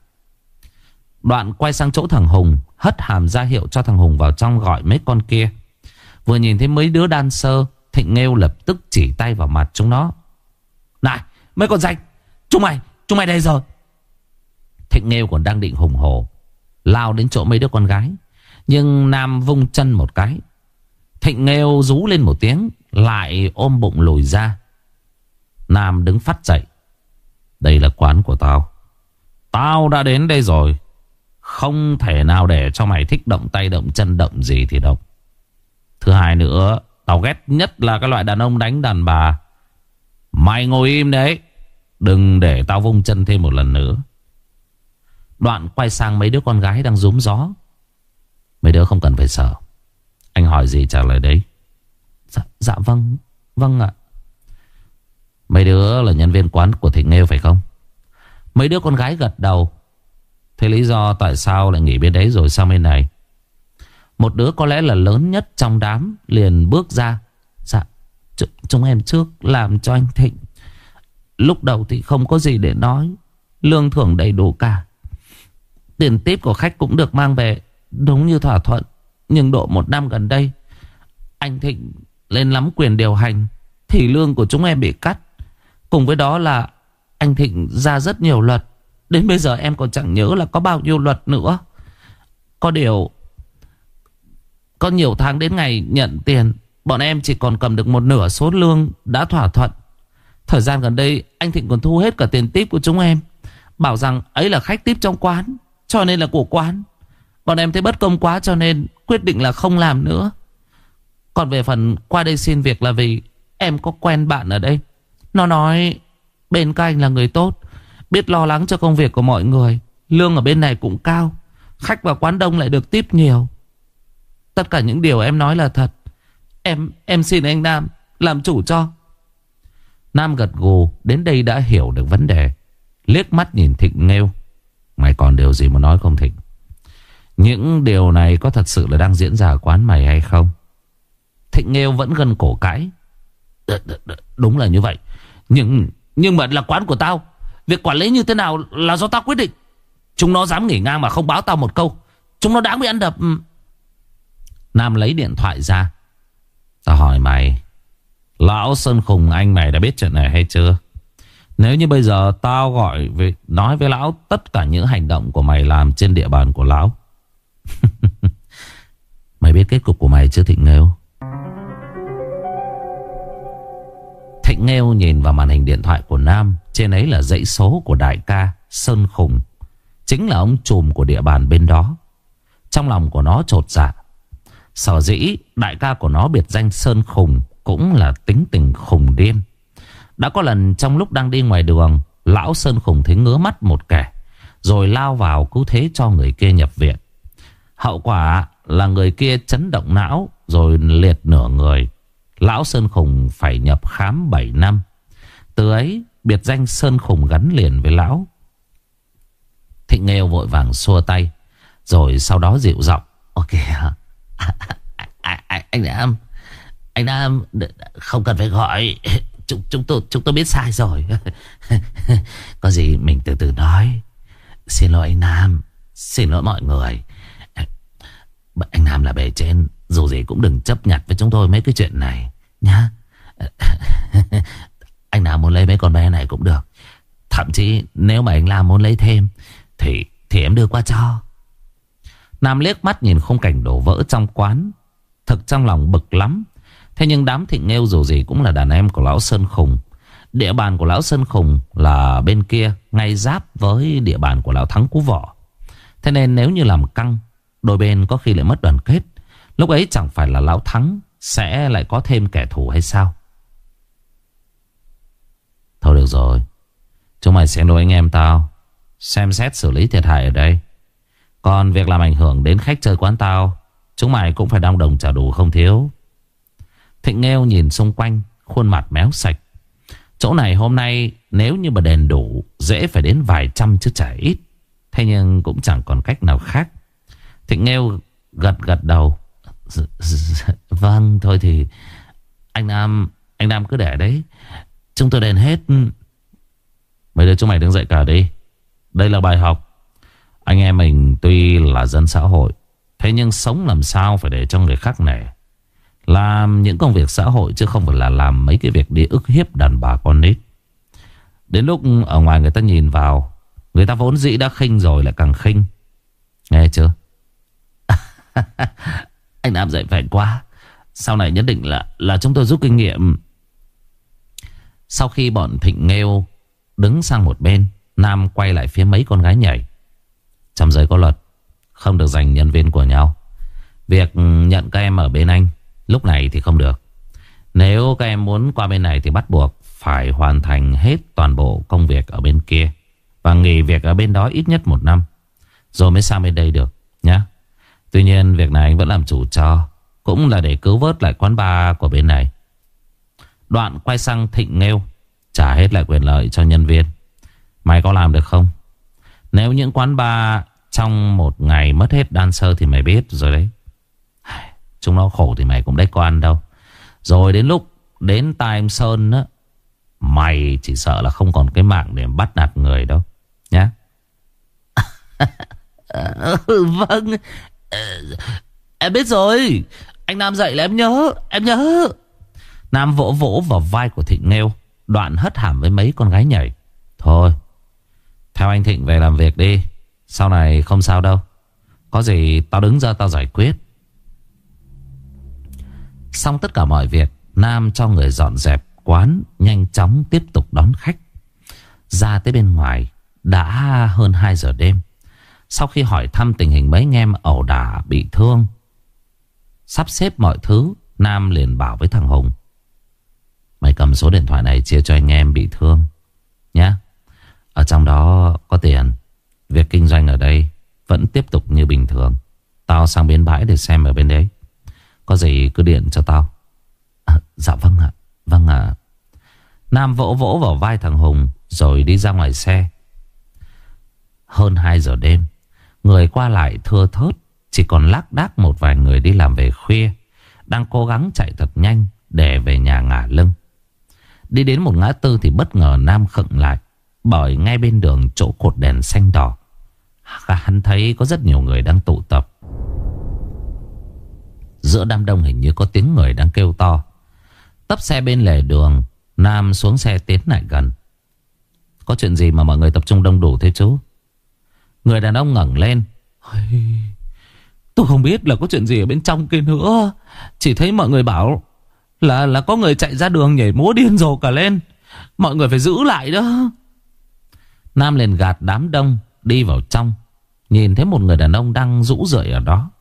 Đoạn quay sang chỗ thằng Hùng, Hất hàm ra hiệu cho thằng Hùng vào trong gọi mấy con kia. Vừa nhìn thấy mấy đứa đan sơ, Thịnh Nghêu lập tức chỉ tay vào mặt chúng nó. Này, mấy con danh Chúng mày Chúng mày đây rồi Thịnh Nghêu còn đang định hùng hổ, Lao đến chỗ mấy đứa con gái. Nhưng Nam vung chân một cái. Thịnh Nghêu rú lên một tiếng, Lại ôm bụng lùi ra. Nam đứng phát dậy. Đây là quán của tao. Tao đã đến đây rồi. Không thể nào để cho mày thích động tay động chân động gì thì động. Thứ hai nữa Tao ghét nhất là cái loại đàn ông đánh đàn bà. Mày ngồi im đấy. Đừng để tao vung chân thêm một lần nữa. Đoạn quay sang mấy đứa con gái đang rúm gió. Mấy đứa không cần phải sợ. Anh hỏi gì trả lời đấy. Dạ, dạ vâng Vâng ạ. Mấy đứa là nhân viên quán của Thịnh Nghêu phải không? Mấy đứa con gái gật đầu. Thế lý do tại sao lại nghỉ bên đấy rồi sang bên này? Một đứa có lẽ là lớn nhất trong đám Liền bước ra. Dạ Chúng em trước làm cho anh Thịnh. Lúc đầu thì không có gì để nói. Lương thưởng đầy đủ cả. Tiền tiếp của khách cũng được mang về. Đúng như thỏa thuận, Nhưng độ một năm gần đây, Anh Thịnh lên lắm quyền điều hành, Thì lương của chúng em bị cắt. Cùng với đó là Anh Thịnh ra rất nhiều luật. Đến bây giờ em còn chẳng nhớ là có bao nhiêu luật nữa. Có điều, Có nhiều tháng đến ngày nhận tiền, Bọn em chỉ còn cầm được một nửa số lương đã thỏa thuận. Thời gian gần đây, anh Thịnh còn thu hết cả tiền tip của chúng em. Bảo rằng ấy là khách tip trong quán, Cho nên là của quán. Bọn em thấy bất công quá cho nên quyết định là không làm nữa. Còn về phần qua đây xin việc là vì em có quen bạn ở đây. Nó nói, bên các anh là người tốt, Biết lo lắng cho công việc của mọi người, Lương ở bên này cũng cao, Khách vào quán đông lại được tiếp nhiều. Tất cả những điều em nói là thật. Em em xin anh Nam Làm chủ cho. Nam gật gù, Đến đây đã hiểu được vấn đề. Liếc mắt nhìn Thịnh nghêu. Mày còn điều gì mà nói không Thịnh? Những điều này có thật sự là đang diễn ra ở quán mày hay không? Thịnh nghêu vẫn gần cổ cãi. Đúng là như vậy. Nhưng nhưng mà là quán của tao. Việc quản lý như thế nào là do tao quyết định. Chúng nó dám nghỉ ngang mà không báo tao một câu. Chúng nó đáng bị ăn đập. Ừ. Nam lấy điện thoại ra. Tao hỏi mày, Lão Sơn Khùng, anh mày đã biết chuyện này hay chưa? Nếu như bây giờ Tao gọi về Nói với lão, tất cả những hành động của mày làm Trên địa bàn của lão. [laughs] Mày biết kết cục của mày chưa, Thịnh Nghêu? Thịnh Nghêu nhìn vào màn hình điện thoại của Nam. Trên ấy là dãy số của đại ca Sơn Khùng. Chính là ông trùm của địa bàn bên đó. Trong lòng của nó trột dạ. Sở dĩ đại ca của nó biệt danh Sơn Khùng Cũng là tính tình khùng điên. Đã có lần trong lúc đang đi ngoài đường, Lão Sơn Khùng thấy ngứa mắt một kẻ, Rồi lao vào cứu thế cho người kia nhập viện. Hậu quả là người kia chấn động não, Rồi liệt nửa người. Lão Sơn Khùng phải nhập khám 7 năm. Từ ấy Biệt danh Sơn Khủng gắn liền với lão. Thịnh Nghêu vội vàng xua tay Rồi sau đó dịu giọng. Ok [laughs] Anh Nam Anh Nam Không cần phải gọi. Chúng, chúng, tôi, chúng tôi biết sai rồi. [laughs] Có gì mình từ từ nói. Xin lỗi anh Nam Xin lỗi mọi người. Anh Nam là bề trên Dù gì cũng đừng chấp nhặt với chúng tôi mấy cái chuyện này. Nhá. [laughs] Anh nào muốn lấy mấy con bé này cũng được. Thậm chí nếu mà anh Lam muốn lấy thêm, Thì thì em đưa qua cho. Nam liếc mắt nhìn khung cảnh đổ vỡ trong quán. Thực trong lòng bực lắm. Thế nhưng đám thịnh nghêu dù gì cũng là đàn em của Lão Sơn Khùng. Địa bàn của Lão Sơn Khùng là bên kia, Ngay giáp với địa bàn của Lão Thắng Cú Võ Thế nên nếu như làm căng, Đôi bên có khi lại mất đoàn kết. Lúc ấy chẳng phải là Lão Thắng sẽ lại có thêm kẻ thù hay sao? Thôi được rồi. Chúng mày sẽ nuôi anh em tao, Xem xét xử lý thiệt hại ở đây. Còn việc làm ảnh hưởng đến khách chơi quán tao, Chúng mày cũng phải đong đồng trả đủ không thiếu. Thịnh Nghêu nhìn xung quanh, Khuôn mặt méo sạch. Chỗ này hôm nay nếu như mà đèn đủ, Dễ phải đến vài trăm chứ chả ít. Thế nhưng cũng chẳng còn cách nào khác. Thịnh Nghêu gật gật đầu. Vâng thôi thì Anh Nam Anh Nam cứ để đấy. Chúng tôi đền hết. Mấy đứa chúng mày đứng dậy cả đi. Đây là bài học. Anh em mình tuy là dân xã hội, Thế nhưng sống làm sao phải để cho người khác nể. Làm những công việc xã hội Chứ không phải là làm mấy cái việc đi ức hiếp đàn bà con nít. Đến lúc ở ngoài người ta nhìn vào, Người ta vốn dĩ đã khinh rồi lại càng khinh. Nghe chưa? [laughs] Anh Nam dạy phải quá. Sau này nhất định là là chúng tôi rút kinh nghiệm. Sau khi bọn Thịnh Nghêu Đứng sang một bên, Nam quay lại phía mấy con gái nhảy. Trong giới có luật, Không được giành nhân viên của nhau. Việc nhận các em ở bên anh, Lúc này thì không được. Nếu các em muốn qua bên này thì bắt buộc Phải hoàn thành hết toàn bộ công việc ở bên kia Và nghỉ việc ở bên đó ít nhất một năm. Rồi mới sang bên đây được, nhá. Tuy nhiên, việc này anh vẫn làm chủ cho, Cũng là để cứu vớt lại quán bar của bên này. Đoạn quay sang Thịnh Nghêu, Trả hết lại quyền lợi cho nhân viên. Mày có làm được không? Nếu những quán bar Trong một ngày mất hết dancer Thì mày biết rồi đấy. Chúng nó khổ thì mày cũng đấy có ăn đâu. Rồi đến lúc Đến Time Sơn á, Mày chỉ sợ là không còn cái mạng để bắt nạt người đâu, Nhá. [laughs] Ừ, vâng Em biết rồi. Anh Nam dạy là em nhớ Em nhớ. Nam vỗ vỗ vào vai của Thịnh Nghêu, Đoạn hất hàm với mấy con gái nhảy. Thôi, Theo anh Thịnh về làm việc đi. Sau này không sao đâu. Có gì tao đứng ra tao giải quyết. Xong tất cả mọi việc, Nam cho người dọn dẹp quán Nhanh chóng tiếp tục đón khách. Ra tới bên ngoài, Đã hơn 2 giờ đêm. Sau khi hỏi thăm tình hình mấy anh em ẩu đả bị thương Sắp xếp mọi thứ Nam liền bảo với thằng Hùng. Mày cầm số điện thoại này chia cho anh em bị thương Nhá. Ở trong đó có tiền Việc kinh doanh ở đây Vẫn tiếp tục như bình thường. Tao sang bến bãi để xem ở bên đấy. Có gì cứ điện cho tao. À, Dạ vâng ạ Vâng ạ. Nam vỗ vỗ vào vai thằng Hùng Rồi đi ra ngoài xe. Hơn 2 giờ đêm Người qua lại thưa thớt, Chỉ còn lác đác một vài người đi làm về khuya, Đang cố gắng chạy thật nhanh Để về nhà ngả lưng. Đi đến một ngã tư thì bất ngờ Nam khựng lại, Bởi ngay bên đường chỗ cột đèn xanh đỏ. Hắn thấy có rất nhiều người đang tụ tập. Giữa đám đông hình như có tiếng người đang kêu to. Tấp xe bên lề đường, Nam xuống xe tiến lại gần. Có chuyện gì mà mọi người tập trung đông đủ thế chú? Người đàn ông ngẩng lên. Tôi không biết là có chuyện gì ở bên trong kia nữa. Chỉ thấy mọi người bảo Là là có người chạy ra đường nhảy múa điên rồ cả lên. Mọi người phải giữ lại đó. Nam liền gạt đám đông Đi vào trong Nhìn thấy một người đàn ông đang rũ rượi ở đó.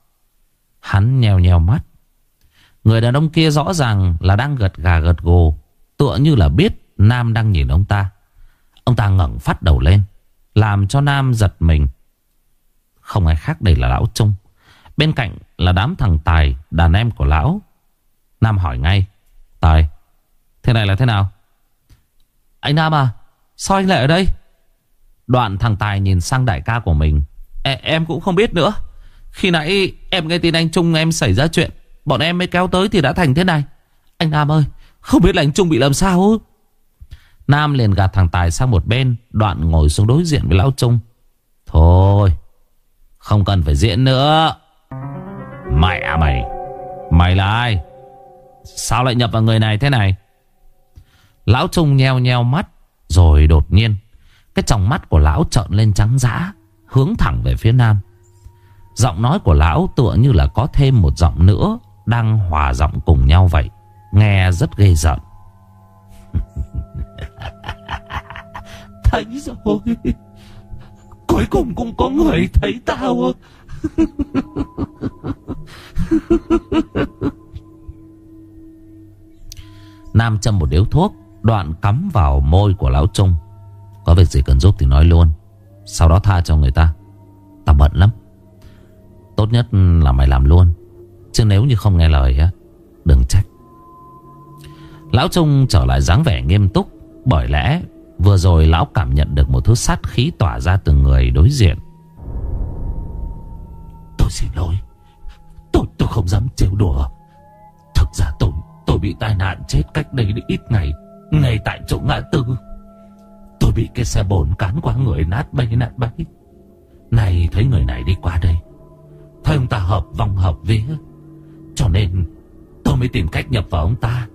Hắn nheo nheo mắt. Người đàn ông kia rõ ràng là đang gật gà gật gù Tựa như là biết Nam đang nhìn ông ta. Ông ta ngẩng phát đầu lên làm cho Nam giật mình. Không ai khác đây là Lão Trung Bên cạnh là đám thằng Tài Đàn em của Lão. Nam hỏi ngay Tài Thế này là thế nào? Anh Nam à Sao anh lại ở đây? Đoạn thằng Tài nhìn sang đại ca của mình. E, Em cũng không biết nữa. Khi nãy em nghe tin anh Trung em xảy ra chuyện Bọn em mới kéo tới thì đã thành thế này. Anh Nam ơi Không biết là anh Trung bị làm sao Nam liền gạt thằng Tài sang một bên, Đoạn ngồi xuống đối diện với Lão Trung. Thôi, Không cần phải diễn nữa. Mẹ mày Mày là ai? Sao lại nhập vào người này thế này? Lão Trung nheo nheo mắt, Rồi đột nhiên, Cái tròng mắt của lão trợn lên trắng dã, Hướng thẳng về phía nam. Giọng nói của lão tựa như là có thêm một giọng nữa Đang hòa giọng cùng nhau vậy, Nghe rất ghê giận [laughs] Thấy rồi. Cuối cùng cũng có người thấy tao à. [laughs] Nam châm một điếu thuốc, Đoạn cắm vào môi của lão Trung. Có việc gì cần giúp thì nói luôn. Sau đó tha cho người ta. Tao bận lắm. Tốt nhất là mày làm luôn. Chứ nếu như không nghe lời á, Đừng trách. Lão Trung trở lại dáng vẻ nghiêm túc bởi lẽ, vừa rồi lão cảm nhận được một thứ sát khí tỏa ra từ người đối diện. Tôi xin lỗi. Tôi tôi không dám trêu đùa. Thực ra tôi tôi bị tai nạn chết cách đây ít ngày, Ngay tại chỗ ngã tư. Tôi bị cái xe bồn cán qua người nát bay nát bay. Này thấy người này đi qua đây. Thấy ông ta hợp vòng, hợp vía. Cho nên, tôi mới tìm cách nhập vào ông ta,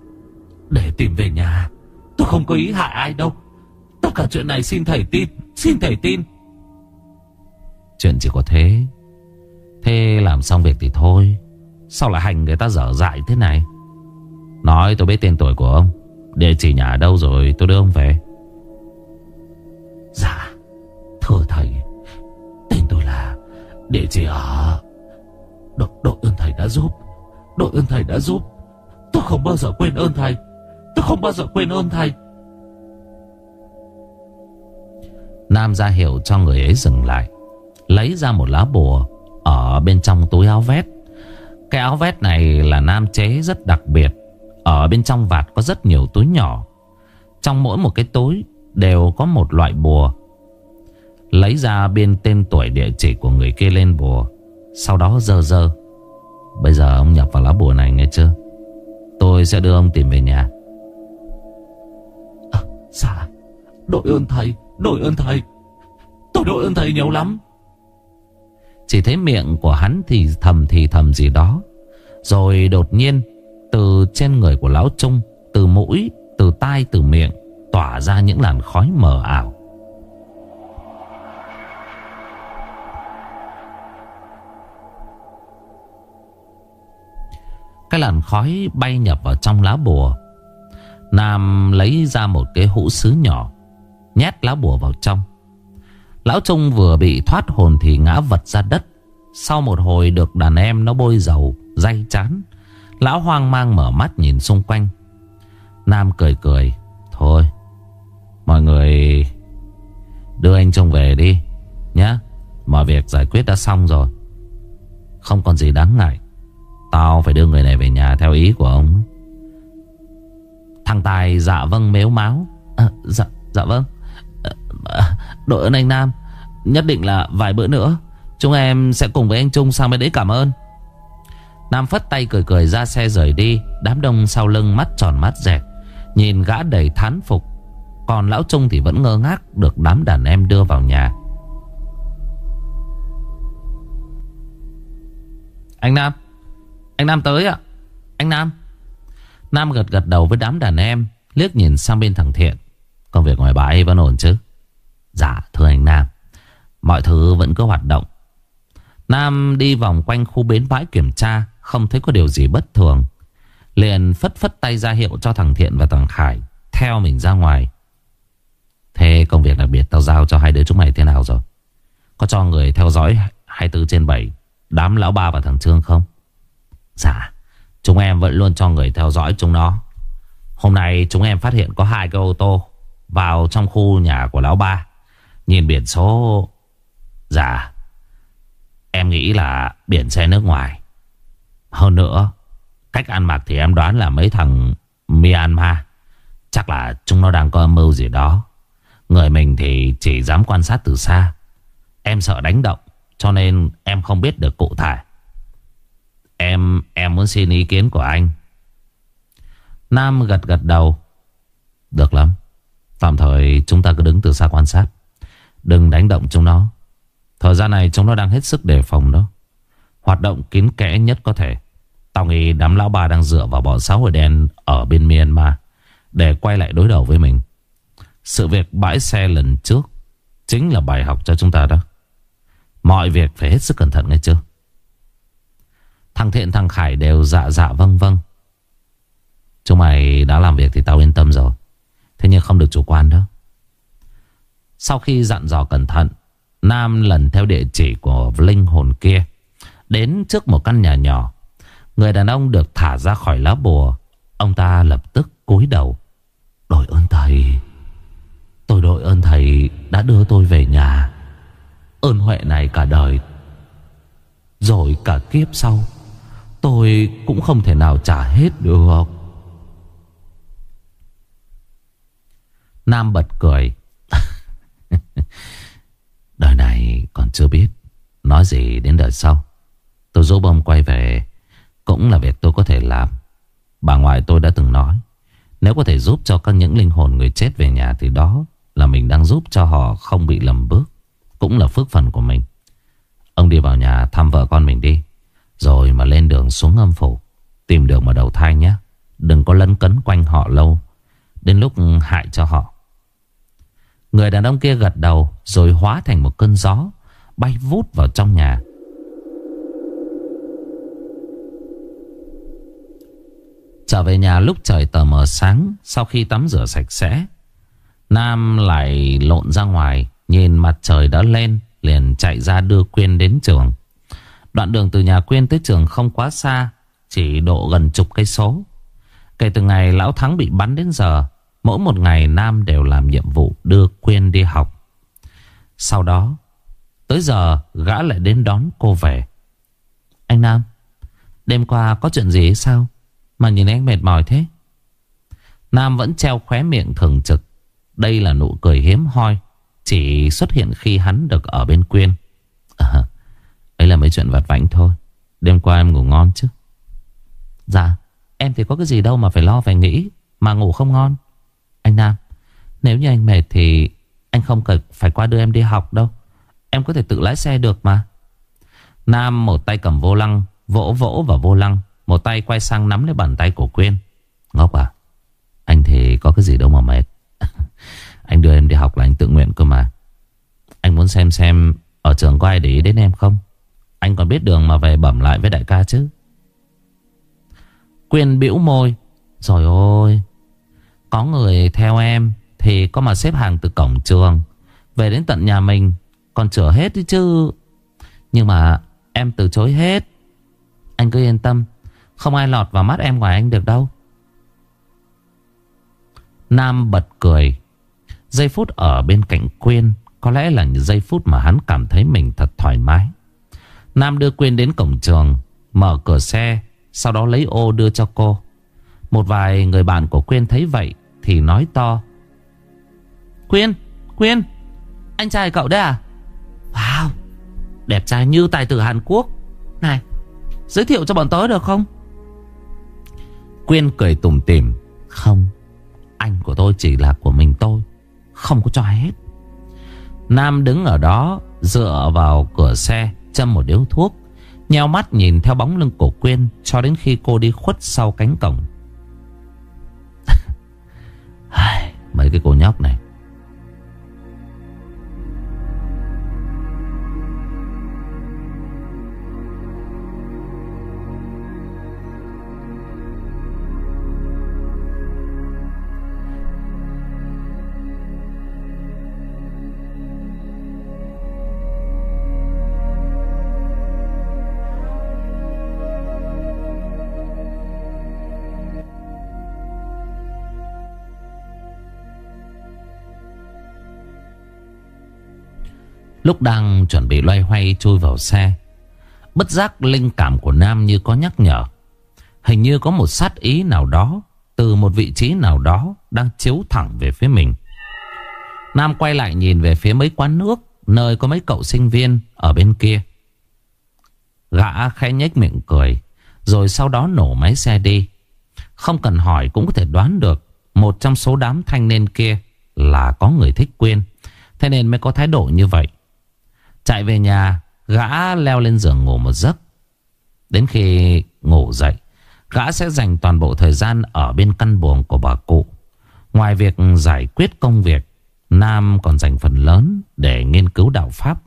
Để tìm về nhà. Tôi không có ý hại ai đâu. Tất cả chuyện này xin thầy tin Xin thầy tin. Chuyện chỉ có thế. Thế làm xong việc thì thôi. Sao lại hành người ta dở dại thế này? Nói tôi biết tên tuổi của ông. Địa chỉ nhà ở đâu rồi tôi đưa ông về. Dạ Thưa thầy. Tên tôi là Địa chỉ ở Đội, đội ơn thầy đã giúp. Đội ơn thầy đã giúp. Tôi không bao giờ quên ơn thầy Tôi không bao giờ quên ơn thầy. Nam ra hiệu cho người ấy dừng lại, Lấy ra một lá bùa Ở bên trong túi áo vét. Cái áo vét này là Nam chế rất đặc biệt, Ở bên trong vạt có rất nhiều túi nhỏ. Trong mỗi một cái túi Đều có một loại bùa. Lấy ra bên tên tuổi địa chỉ của người kia lên bùa, Sau đó dơ dơ. Bây giờ ông nhập vào lá bùa này nghe chưa? Tôi sẽ đưa ông tìm về nhà. Dạ Đội ơn thầy Đội ơn thầy. Tôi đội ơn thầy nhiều lắm. Chỉ thấy miệng của hắn thì thầm thì thầm gì đó. Rồi đột nhiên Từ trên người của lão Trung Từ mũi, từ tai, từ miệng Tỏa ra những làn khói mờ ảo. Cái làn khói bay nhập vào trong lá bùa Nam lấy ra một cái hũ sứ nhỏ, Nhét lá bùa vào trong. Lão Trung vừa bị thoát hồn thì ngã vật ra đất. Sau một hồi được đàn em nó bôi dầu Day chán, Lão hoang mang mở mắt nhìn xung quanh. Nam cười cười, Thôi, Mọi người Đưa anh Trung về đi Nhá. Mọi việc giải quyết đã xong rồi. Không còn gì đáng ngại. Tao phải đưa người này về nhà theo ý của ông. Thằng Tài dạ vâng mếu máu. À, Dạ dạ vâng. À, à, Đội ơn anh Nam Nhất định là vài bữa nữa Chúng em sẽ cùng với anh Trung sang bên đấy cảm ơn. Nam phất tay cười cười ra xe rời đi Đám đông sau lưng mắt tròn mắt dẹt Nhìn gã đầy thán phục. Còn lão Trung thì vẫn ngơ ngác Được đám đàn em đưa vào nhà. Anh Nam Anh Nam tới ạ. Anh Nam. Nam gật gật đầu với đám đàn em, Liếc nhìn sang bên thằng Thiện. Công việc ngoài bãi vẫn ổn chứ? Dạ thưa anh Nam. Mọi thứ vẫn cứ hoạt động. Nam đi vòng quanh khu bến bãi kiểm tra, Không thấy có điều gì bất thường. Liền phất phất tay ra hiệu cho thằng Thiện và thằng Khải, Theo mình ra ngoài. Thế công việc đặc biệt tao giao cho hai đứa chúng mày thế nào rồi? Có cho người theo dõi 24 trên 7 Đám lão ba và thằng Trương không? Dạ. Chúng em vẫn luôn cho người theo dõi chúng nó. Hôm nay chúng em phát hiện có hai cái ô tô Vào trong khu nhà của lão ba. Nhìn biển số Dạ Em nghĩ là biển xe nước ngoài. Hơn nữa, Cách ăn mặc thì em đoán là mấy thằng Myanmar. Chắc là chúng nó đang có âm mưu gì đó. Người mình thì chỉ dám quan sát từ xa. Em sợ đánh động, Cho nên em không biết được cụ thể. Em em muốn xin ý kiến của anh. Nam gật gật đầu. Được lắm. Tạm thời chúng ta cứ đứng từ xa quan sát. Đừng đánh động chúng nó. Thời gian này chúng nó đang hết sức đề phòng đó. Hoạt động kín kẽ nhất có thể. Tao nghĩ đám lão bà đang dựa vào bọn xã hội đen Ở bên Myanmar Để quay lại đối đầu với mình. Sự việc bãi xe lần trước Chính là bài học cho chúng ta đó. Mọi việc phải hết sức cẩn thận nghe chưa? Thằng Thiện, thằng Khải đều dạ dạ vâng vâng. Chúng mày đã làm việc thì tao yên tâm rồi. Thế nhưng không được chủ quan đó. Sau khi dặn dò cẩn thận, Nam lần theo địa chỉ của linh hồn kia, Đến trước một căn nhà nhỏ. Người đàn ông được thả ra khỏi lá bùa. Ông ta lập tức cúi đầu. Đội ơn thầy. Tôi đội ơn thầy đã đưa tôi về nhà. Ơn huệ này cả đời. Rồi cả kiếp sau Tôi cũng không thể nào trả hết được. Nam bật cười. [laughs] Đời này còn chưa biết Nói gì đến đời sau. Tôi giúp ông quay về, Cũng là việc tôi có thể làm. Bà ngoại tôi đã từng nói, Nếu có thể giúp cho các những linh hồn người chết về nhà Thì đó là mình đang giúp cho họ không bị lầm bước, Cũng là phước phần của mình. Ông đi vào nhà thăm vợ con mình đi. Rồi mà lên đường xuống âm phủ, Tìm đường mà đầu thai nhé. Đừng có lấn cấn quanh họ lâu. Đến lúc hại cho họ. Người đàn ông kia gật đầu, Rồi hóa thành một cơn gió, Bay vút vào trong nhà. Trở về nhà lúc trời tờ mờ sáng, Sau khi tắm rửa sạch sẽ, Nam lại lộn ra ngoài, Nhìn mặt trời đã lên, Liền chạy ra đưa Quyên đến trường. Đoạn đường từ nhà Quyên tới trường không quá xa Chỉ độ gần chục cây số Kể từ ngày Lão Thắng bị bắn đến giờ Mỗi một ngày Nam đều làm nhiệm vụ đưa Quyên đi học. Sau đó, tới giờ gã lại đến đón cô về. Anh Nam, đêm qua có chuyện gì sao? Mà nhìn anh mệt mỏi thế. Nam vẫn treo khóe miệng thường trực. Đây là nụ cười hiếm hoi. Chỉ xuất hiện khi hắn được ở bên Quyên. À, ấy là mấy chuyện vặt vãnh thôi. Đêm qua em ngủ ngon chứ? Dạ, em thì có cái gì đâu mà phải lo phải nghĩ. Mà ngủ không ngon. Anh Nam Nếu như anh mệt thì Anh không cần phải qua đưa em đi học đâu Em có thể tự lái xe được mà Nam một tay cầm vô lăng Vỗ vỗ vào vô lăng Một tay quay sang nắm lấy bàn tay của Quyên Ngốc à Anh thì có cái gì đâu mà mệt [laughs] Anh đưa em đi học là anh tự nguyện cơ mà Anh muốn xem xem Ở trường có ai để ý đến em không anh còn biết đường mà về bẩm lại với đại ca chứ? Quyên bĩu môi. Rồi ôi, có người theo em Thì có mà xếp hàng từ cổng trường. Về đến tận nhà mình, Còn chữa hết đi chứ. Nhưng mà em từ chối hết. Anh cứ yên tâm, Không ai lọt vào mắt em ngoài anh được đâu. Nam bật cười. Giây phút ở bên cạnh Quyên, Có lẽ là những giây phút mà hắn cảm thấy mình thật thoải mái. Nam đưa Quyên đến cổng trường, Mở cửa xe, Sau đó lấy ô đưa cho cô. Một vài người bạn của Quyên thấy vậy thì nói to, Quyên Quyên, Anh trai cậu đấy à? Wow, Đẹp trai như tài tử Hàn Quốc. Này, Giới thiệu cho bọn tớ được không? Quyên cười tủm tỉm, Không, Anh của tôi chỉ là của mình tôi Không có cho ai hết. Nam đứng ở đó, Dựa vào cửa xe Châm một điếu thuốc, Nheo mắt nhìn theo bóng lưng cổ Quyên Cho đến khi cô đi khuất sau cánh cổng. [laughs] Mấy cái cô nhóc này. Lúc đang chuẩn bị loay hoay chui vào xe, Bất giác linh cảm của Nam như có nhắc nhở. Hình như có một sát ý nào đó Từ một vị trí nào đó Đang chiếu thẳng về phía mình. Nam quay lại nhìn về phía mấy quán nước, Nơi có mấy cậu sinh viên ở bên kia. Gã khẽ nhếch miệng cười, Rồi sau đó nổ máy xe đi. Không cần hỏi cũng có thể đoán được, Một trong số đám thanh niên kia Là có người thích Quyên Thế nên mới có thái độ như vậy. Chạy về nhà, Gã leo lên giường ngủ một giấc. Đến khi ngủ dậy, Gã sẽ dành toàn bộ thời gian Ở bên căn buồng của bà cụ. Ngoài việc giải quyết công việc, Nam còn dành phần lớn Để nghiên cứu đạo Pháp.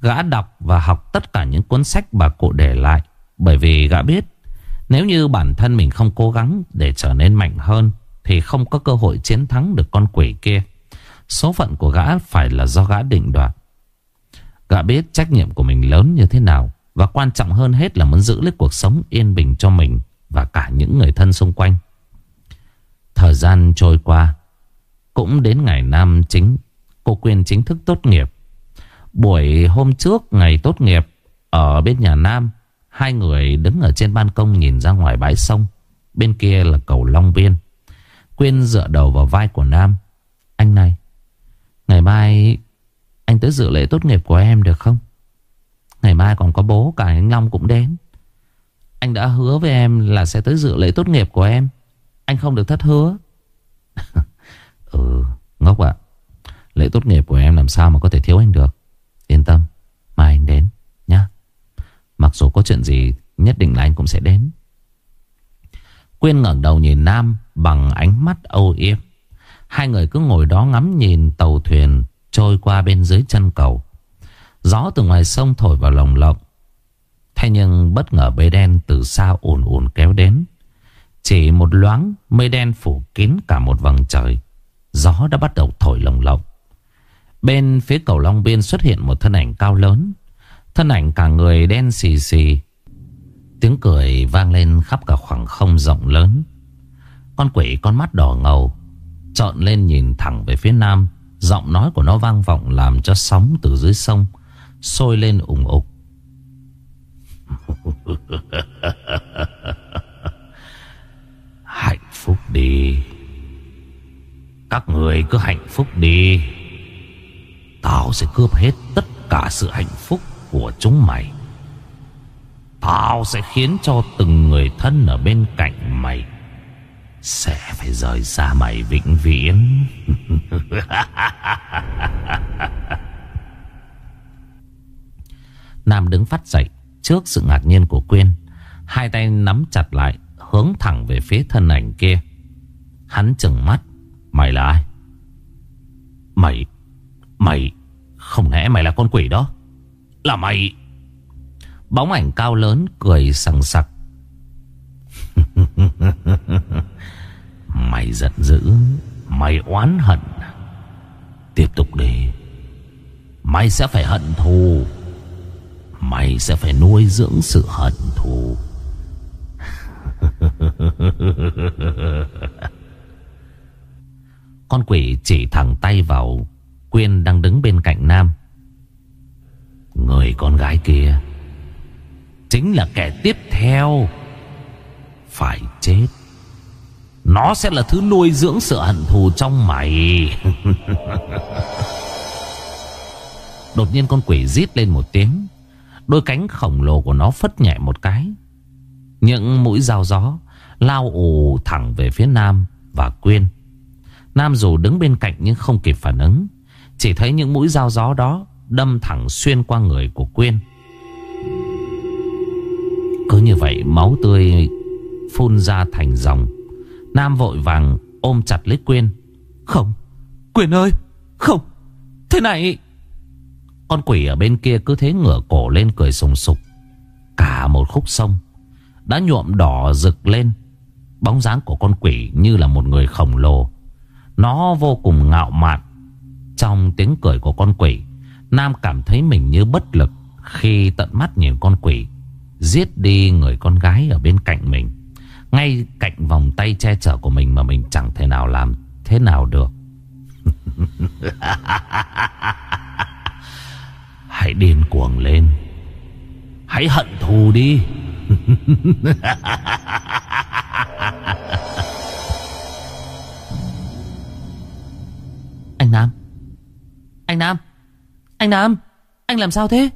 Gã đọc và học tất cả những cuốn sách bà cụ để lại, Bởi vì gã biết Nếu như bản thân mình không cố gắng Để trở nên mạnh hơn, Thì không có cơ hội chiến thắng được con quỷ kia. Số phận của gã phải là do gã định đoạt. Gã biết trách nhiệm của mình lớn như thế nào Và quan trọng hơn hết là muốn giữ lấy cuộc sống yên bình cho mình Và cả những người thân xung quanh. Thời gian trôi qua, Cũng đến ngày năm chính, Cô Quyên chính thức tốt nghiệp. Buổi hôm trước ngày tốt nghiệp, Ở bên nhà Nam, Hai người đứng ở trên ban công nhìn ra ngoài bãi sông. Bên kia là cầu Long Biên. Quyên dựa đầu vào vai của Nam. Anh này, Ngày mai anh tới dự lễ tốt nghiệp của em được không? Ngày mai còn có bố, cả anh Long cũng đến. Anh đã hứa với em là sẽ tới dự lễ tốt nghiệp của em. Anh không được thất hứa. [laughs] Ừ ngốc ạ. Lễ tốt nghiệp của em làm sao mà có thể thiếu anh được? Yên tâm, Mai anh đến, nhá. Mặc dù có chuyện gì, Nhất định là anh cũng sẽ đến. Quyên ngẩng đầu nhìn Nam Bằng ánh mắt âu yếm. Hai người cứ ngồi đó ngắm nhìn tàu thuyền Trôi qua bên dưới chân cầu. Gió từ ngoài sông thổi vào lồng lộng. Thế nhưng bất ngờ mây đen từ xa ồn ồn kéo đến. Chỉ một loáng, mây đen phủ kín cả một vầng trời. Gió đã bắt đầu thổi lồng lộng. Bên phía cầu Long Biên xuất hiện một thân ảnh cao lớn. Thân ảnh cả người đen xì xì. Tiếng cười vang lên khắp cả khoảng không rộng lớn. Con quỷ con mắt đỏ ngầu trọn lên nhìn thẳng về phía nam. Giọng nói của nó vang vọng làm cho sóng từ dưới sông Sôi lên ủng ục. [laughs] Hạnh phúc đi. Các người cứ hạnh phúc đi. Tao sẽ cướp hết tất cả sự hạnh phúc của chúng mày. Tao sẽ khiến cho từng người thân ở bên cạnh mày. Sẽ phải rời xa mày vĩnh viễn. [laughs] Nam đứng phát dậy trước sự ngạc nhiên của Quyên. Hai tay nắm chặt lại, Hướng thẳng về phía thân ảnh kia. Hắn chừng mắt. Mày là ai? Mày Mày, Không lẽ mày là con quỷ đó? Là mày. Bóng ảnh cao lớn cười sằng sặc. [laughs] Mày giận dữ, Mày oán hận. Tiếp tục đi. Mày sẽ phải hận thù. Mày sẽ phải nuôi dưỡng sự hận thù. [laughs] Con quỷ chỉ thẳng tay vào Quyên đang đứng bên cạnh Nam. Người con gái kia Chính là kẻ tiếp theo. Phải chết. Nó sẽ là thứ nuôi dưỡng sự hận thù trong mày. [laughs] Đột nhiên con quỷ rít lên một tiếng. Đôi cánh khổng lồ của nó phất nhẹ một cái. Những mũi dao gió Lao ù thẳng về phía Nam và Quyên. Nam dù đứng bên cạnh nhưng không kịp phản ứng. Chỉ thấy những mũi dao gió đó Đâm thẳng xuyên qua người của Quyên. Cứ như vậy, máu tươi Phun ra thành dòng. Nam vội vàng ôm chặt lấy Quyên. Không, Quyên ơi, Không. Thế này. Con quỷ ở bên kia cứ thế ngửa cổ lên cười sùng sục. Cả một khúc sông Đã nhuộm đỏ rực lên. Bóng dáng của con quỷ như là một người khổng lồ. Nó vô cùng ngạo mạn. Trong tiếng cười của con quỷ, Nam cảm thấy mình như bất lực Khi tận mắt nhìn con quỷ Giết đi người con gái ở bên cạnh mình. Ngay cạnh vòng tay che chở của mình Mà mình chẳng thể nào làm thế nào được. [laughs] Hãy điên cuồng lên. Hãy hận thù đi. [laughs] Anh Nam. Anh Nam. Anh Nam, anh làm sao thế?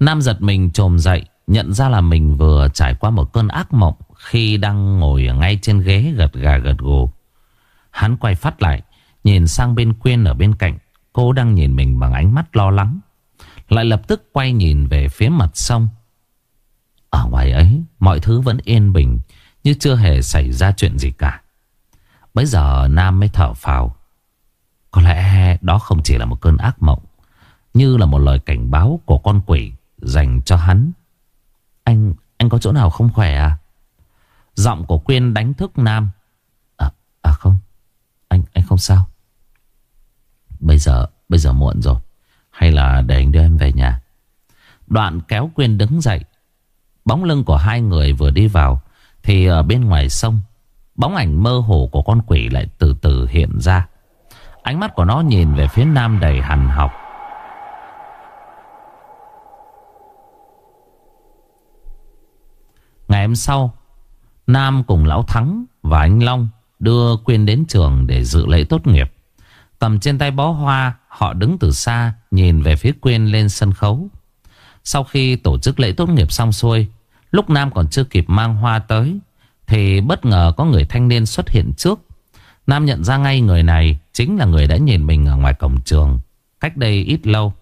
Nam giật mình trồm dậy Nhận ra là mình vừa trải qua một cơn ác mộng. Khi đang ngồi ngay trên ghế gật gà gật gù. Hắn quay phát lại, Nhìn sang bên Quyên ở bên cạnh. Cô đang nhìn mình bằng ánh mắt lo lắng. Lại lập tức quay nhìn về phía mặt sông. Ở ngoài ấy, Mọi thứ vẫn yên bình, Như chưa hề xảy ra chuyện gì cả. Bây giờ Nam mới thở phào. Có lẽ đó không chỉ là một cơn ác mộng, Như là một lời cảnh báo của con quỷ Dành cho hắn. Anh anh có chỗ nào không khỏe à? Giọng của Quyên đánh thức Nam. À, à không Anh anh không sao. Bây giờ bây giờ muộn rồi. Hay là để anh đưa em về nhà. Đoạn kéo Quyên đứng dậy. Bóng lưng của hai người vừa đi vào Thì ở bên ngoài sông Bóng ảnh mơ hồ của con quỷ lại từ từ hiện ra. Ánh mắt của nó nhìn về phía nam đầy hằn học. Ngày hôm sau Nam cùng Lão Thắng và anh Long Đưa Quyên đến trường để dự lễ tốt nghiệp. Cầm trên tay bó hoa, Họ đứng từ xa, Nhìn về phía Quyên lên sân khấu. Sau khi tổ chức lễ tốt nghiệp xong xuôi, Lúc Nam còn chưa kịp mang hoa tới, Thì bất ngờ có người thanh niên xuất hiện trước. Nam nhận ra ngay người này Chính là người đã nhìn mình ở ngoài cổng trường, Cách đây ít lâu.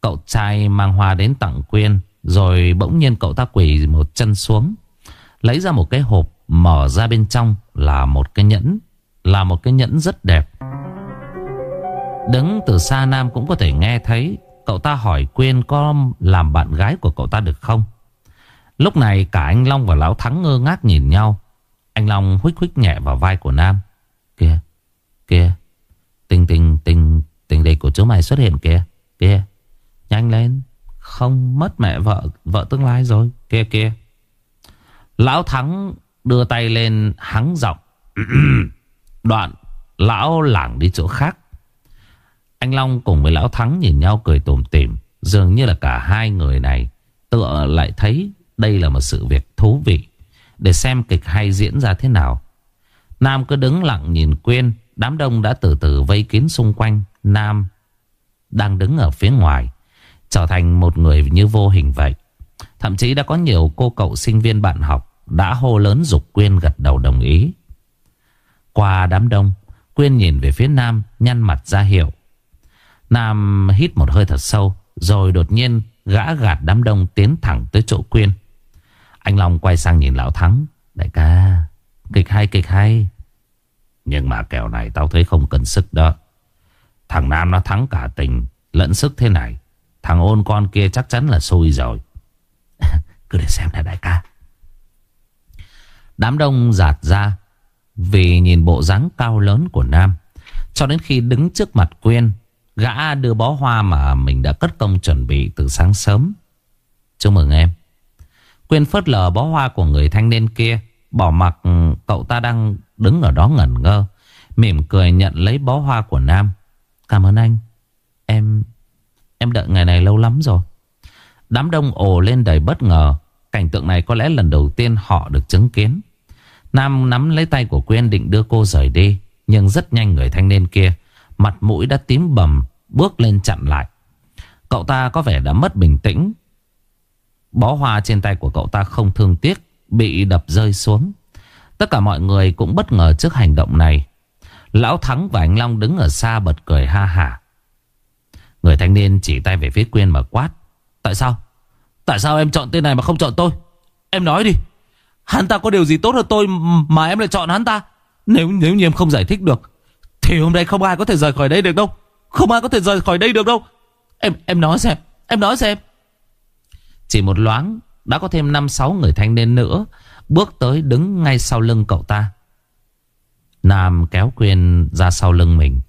Cậu trai mang hoa đến tặng Quyên, Rồi bỗng nhiên cậu ta quỳ một chân xuống. Lấy ra một cái hộp Mở ra bên trong là một cái nhẫn, Là một cái nhẫn rất đẹp. Đứng từ xa Nam cũng có thể nghe thấy, Cậu ta hỏi Quyên có làm bạn gái của cậu ta được không? Lúc này cả anh Long và Lão Thắng ngơ ngác nhìn nhau. Anh Long huých huých nhẹ vào vai của Nam. Kìa Kìa, Tình tình tình tình địch của chú mày xuất hiện kìa Kìa. Nhanh lên, Không mất mẹ vợ vợ tương lai rồi. Kìa kìa. Lão Thắng đưa tay lên hắng giọng. [clears throat] Đoạn, Lão lảng đi chỗ khác. Anh Long cùng với Lão Thắng nhìn nhau cười tủm tỉm. Dường như là cả hai người này Tựa lại thấy đây là một sự việc thú vị. Để xem kịch hay diễn ra thế nào. Nam cứ đứng lặng nhìn Quyên. Đám đông đã từ từ vây kín xung quanh. Nam đang đứng ở phía ngoài, Trở thành một người như vô hình vậy. Thậm chí đã có nhiều cô cậu sinh viên bạn học Đã hô lớn dục Quyên gật đầu đồng ý. Qua đám đông, Quyên nhìn về phía Nam, Nhăn mặt ra hiệu. Nam hít một hơi thật sâu, Rồi đột nhiên gã gạt đám đông Tiến thẳng tới chỗ Quyên. Anh Long quay sang nhìn Lão Thắng. Đại ca, Kịch hay kịch hay. Nhưng mà kèo này tao thấy không cần sức đó. Thằng Nam nó thắng cả tình, Lẫn sức thế này. Thằng ôn con kia chắc chắn là xui rồi. Cứ để xem đại đại ca. Đám đông giạt ra Vì nhìn bộ dáng cao lớn của Nam. Cho đến khi đứng trước mặt Quyên, Gã đưa bó hoa mà mình đã cất công chuẩn bị từ sáng sớm. Chúc mừng em. Quyên phớt lờ bó hoa của người thanh niên kia, Bỏ mặc cậu ta đang đứng ở đó ngẩn ngơ, Mỉm cười nhận lấy bó hoa của Nam. Cảm ơn anh. Em Em đợi ngày này lâu lắm rồi. Đám đông ồ lên đầy bất ngờ. Cảnh tượng này có lẽ lần đầu tiên họ được chứng kiến. Nam nắm lấy tay của Quyên định đưa cô rời đi, Nhưng rất nhanh người thanh niên kia, Mặt mũi đã tím bầm, Bước lên chặn lại. Cậu ta có vẻ đã mất bình tĩnh. Bó hoa trên tay của cậu ta không thương tiếc, Bị đập rơi xuống. Tất cả mọi người cũng bất ngờ trước hành động này. Lão Thắng và anh Long đứng ở xa bật cười ha hả. Người thanh niên chỉ tay về phía Quyên mà quát, Tại sao? Tại sao em chọn tên này mà không chọn tôi? Em nói đi. Hắn ta có điều gì tốt hơn tôi mà em lại chọn hắn ta? Nếu nếu như em không giải thích được, Thì hôm nay không ai có thể rời khỏi đây được đâu. Không ai có thể rời khỏi đây được đâu. Em em nói xem, Em nói xem. Chỉ một loáng, Đã có thêm 5-6 người thanh niên nữa Bước tới đứng ngay sau lưng cậu ta. Nam kéo quyền ra sau lưng mình.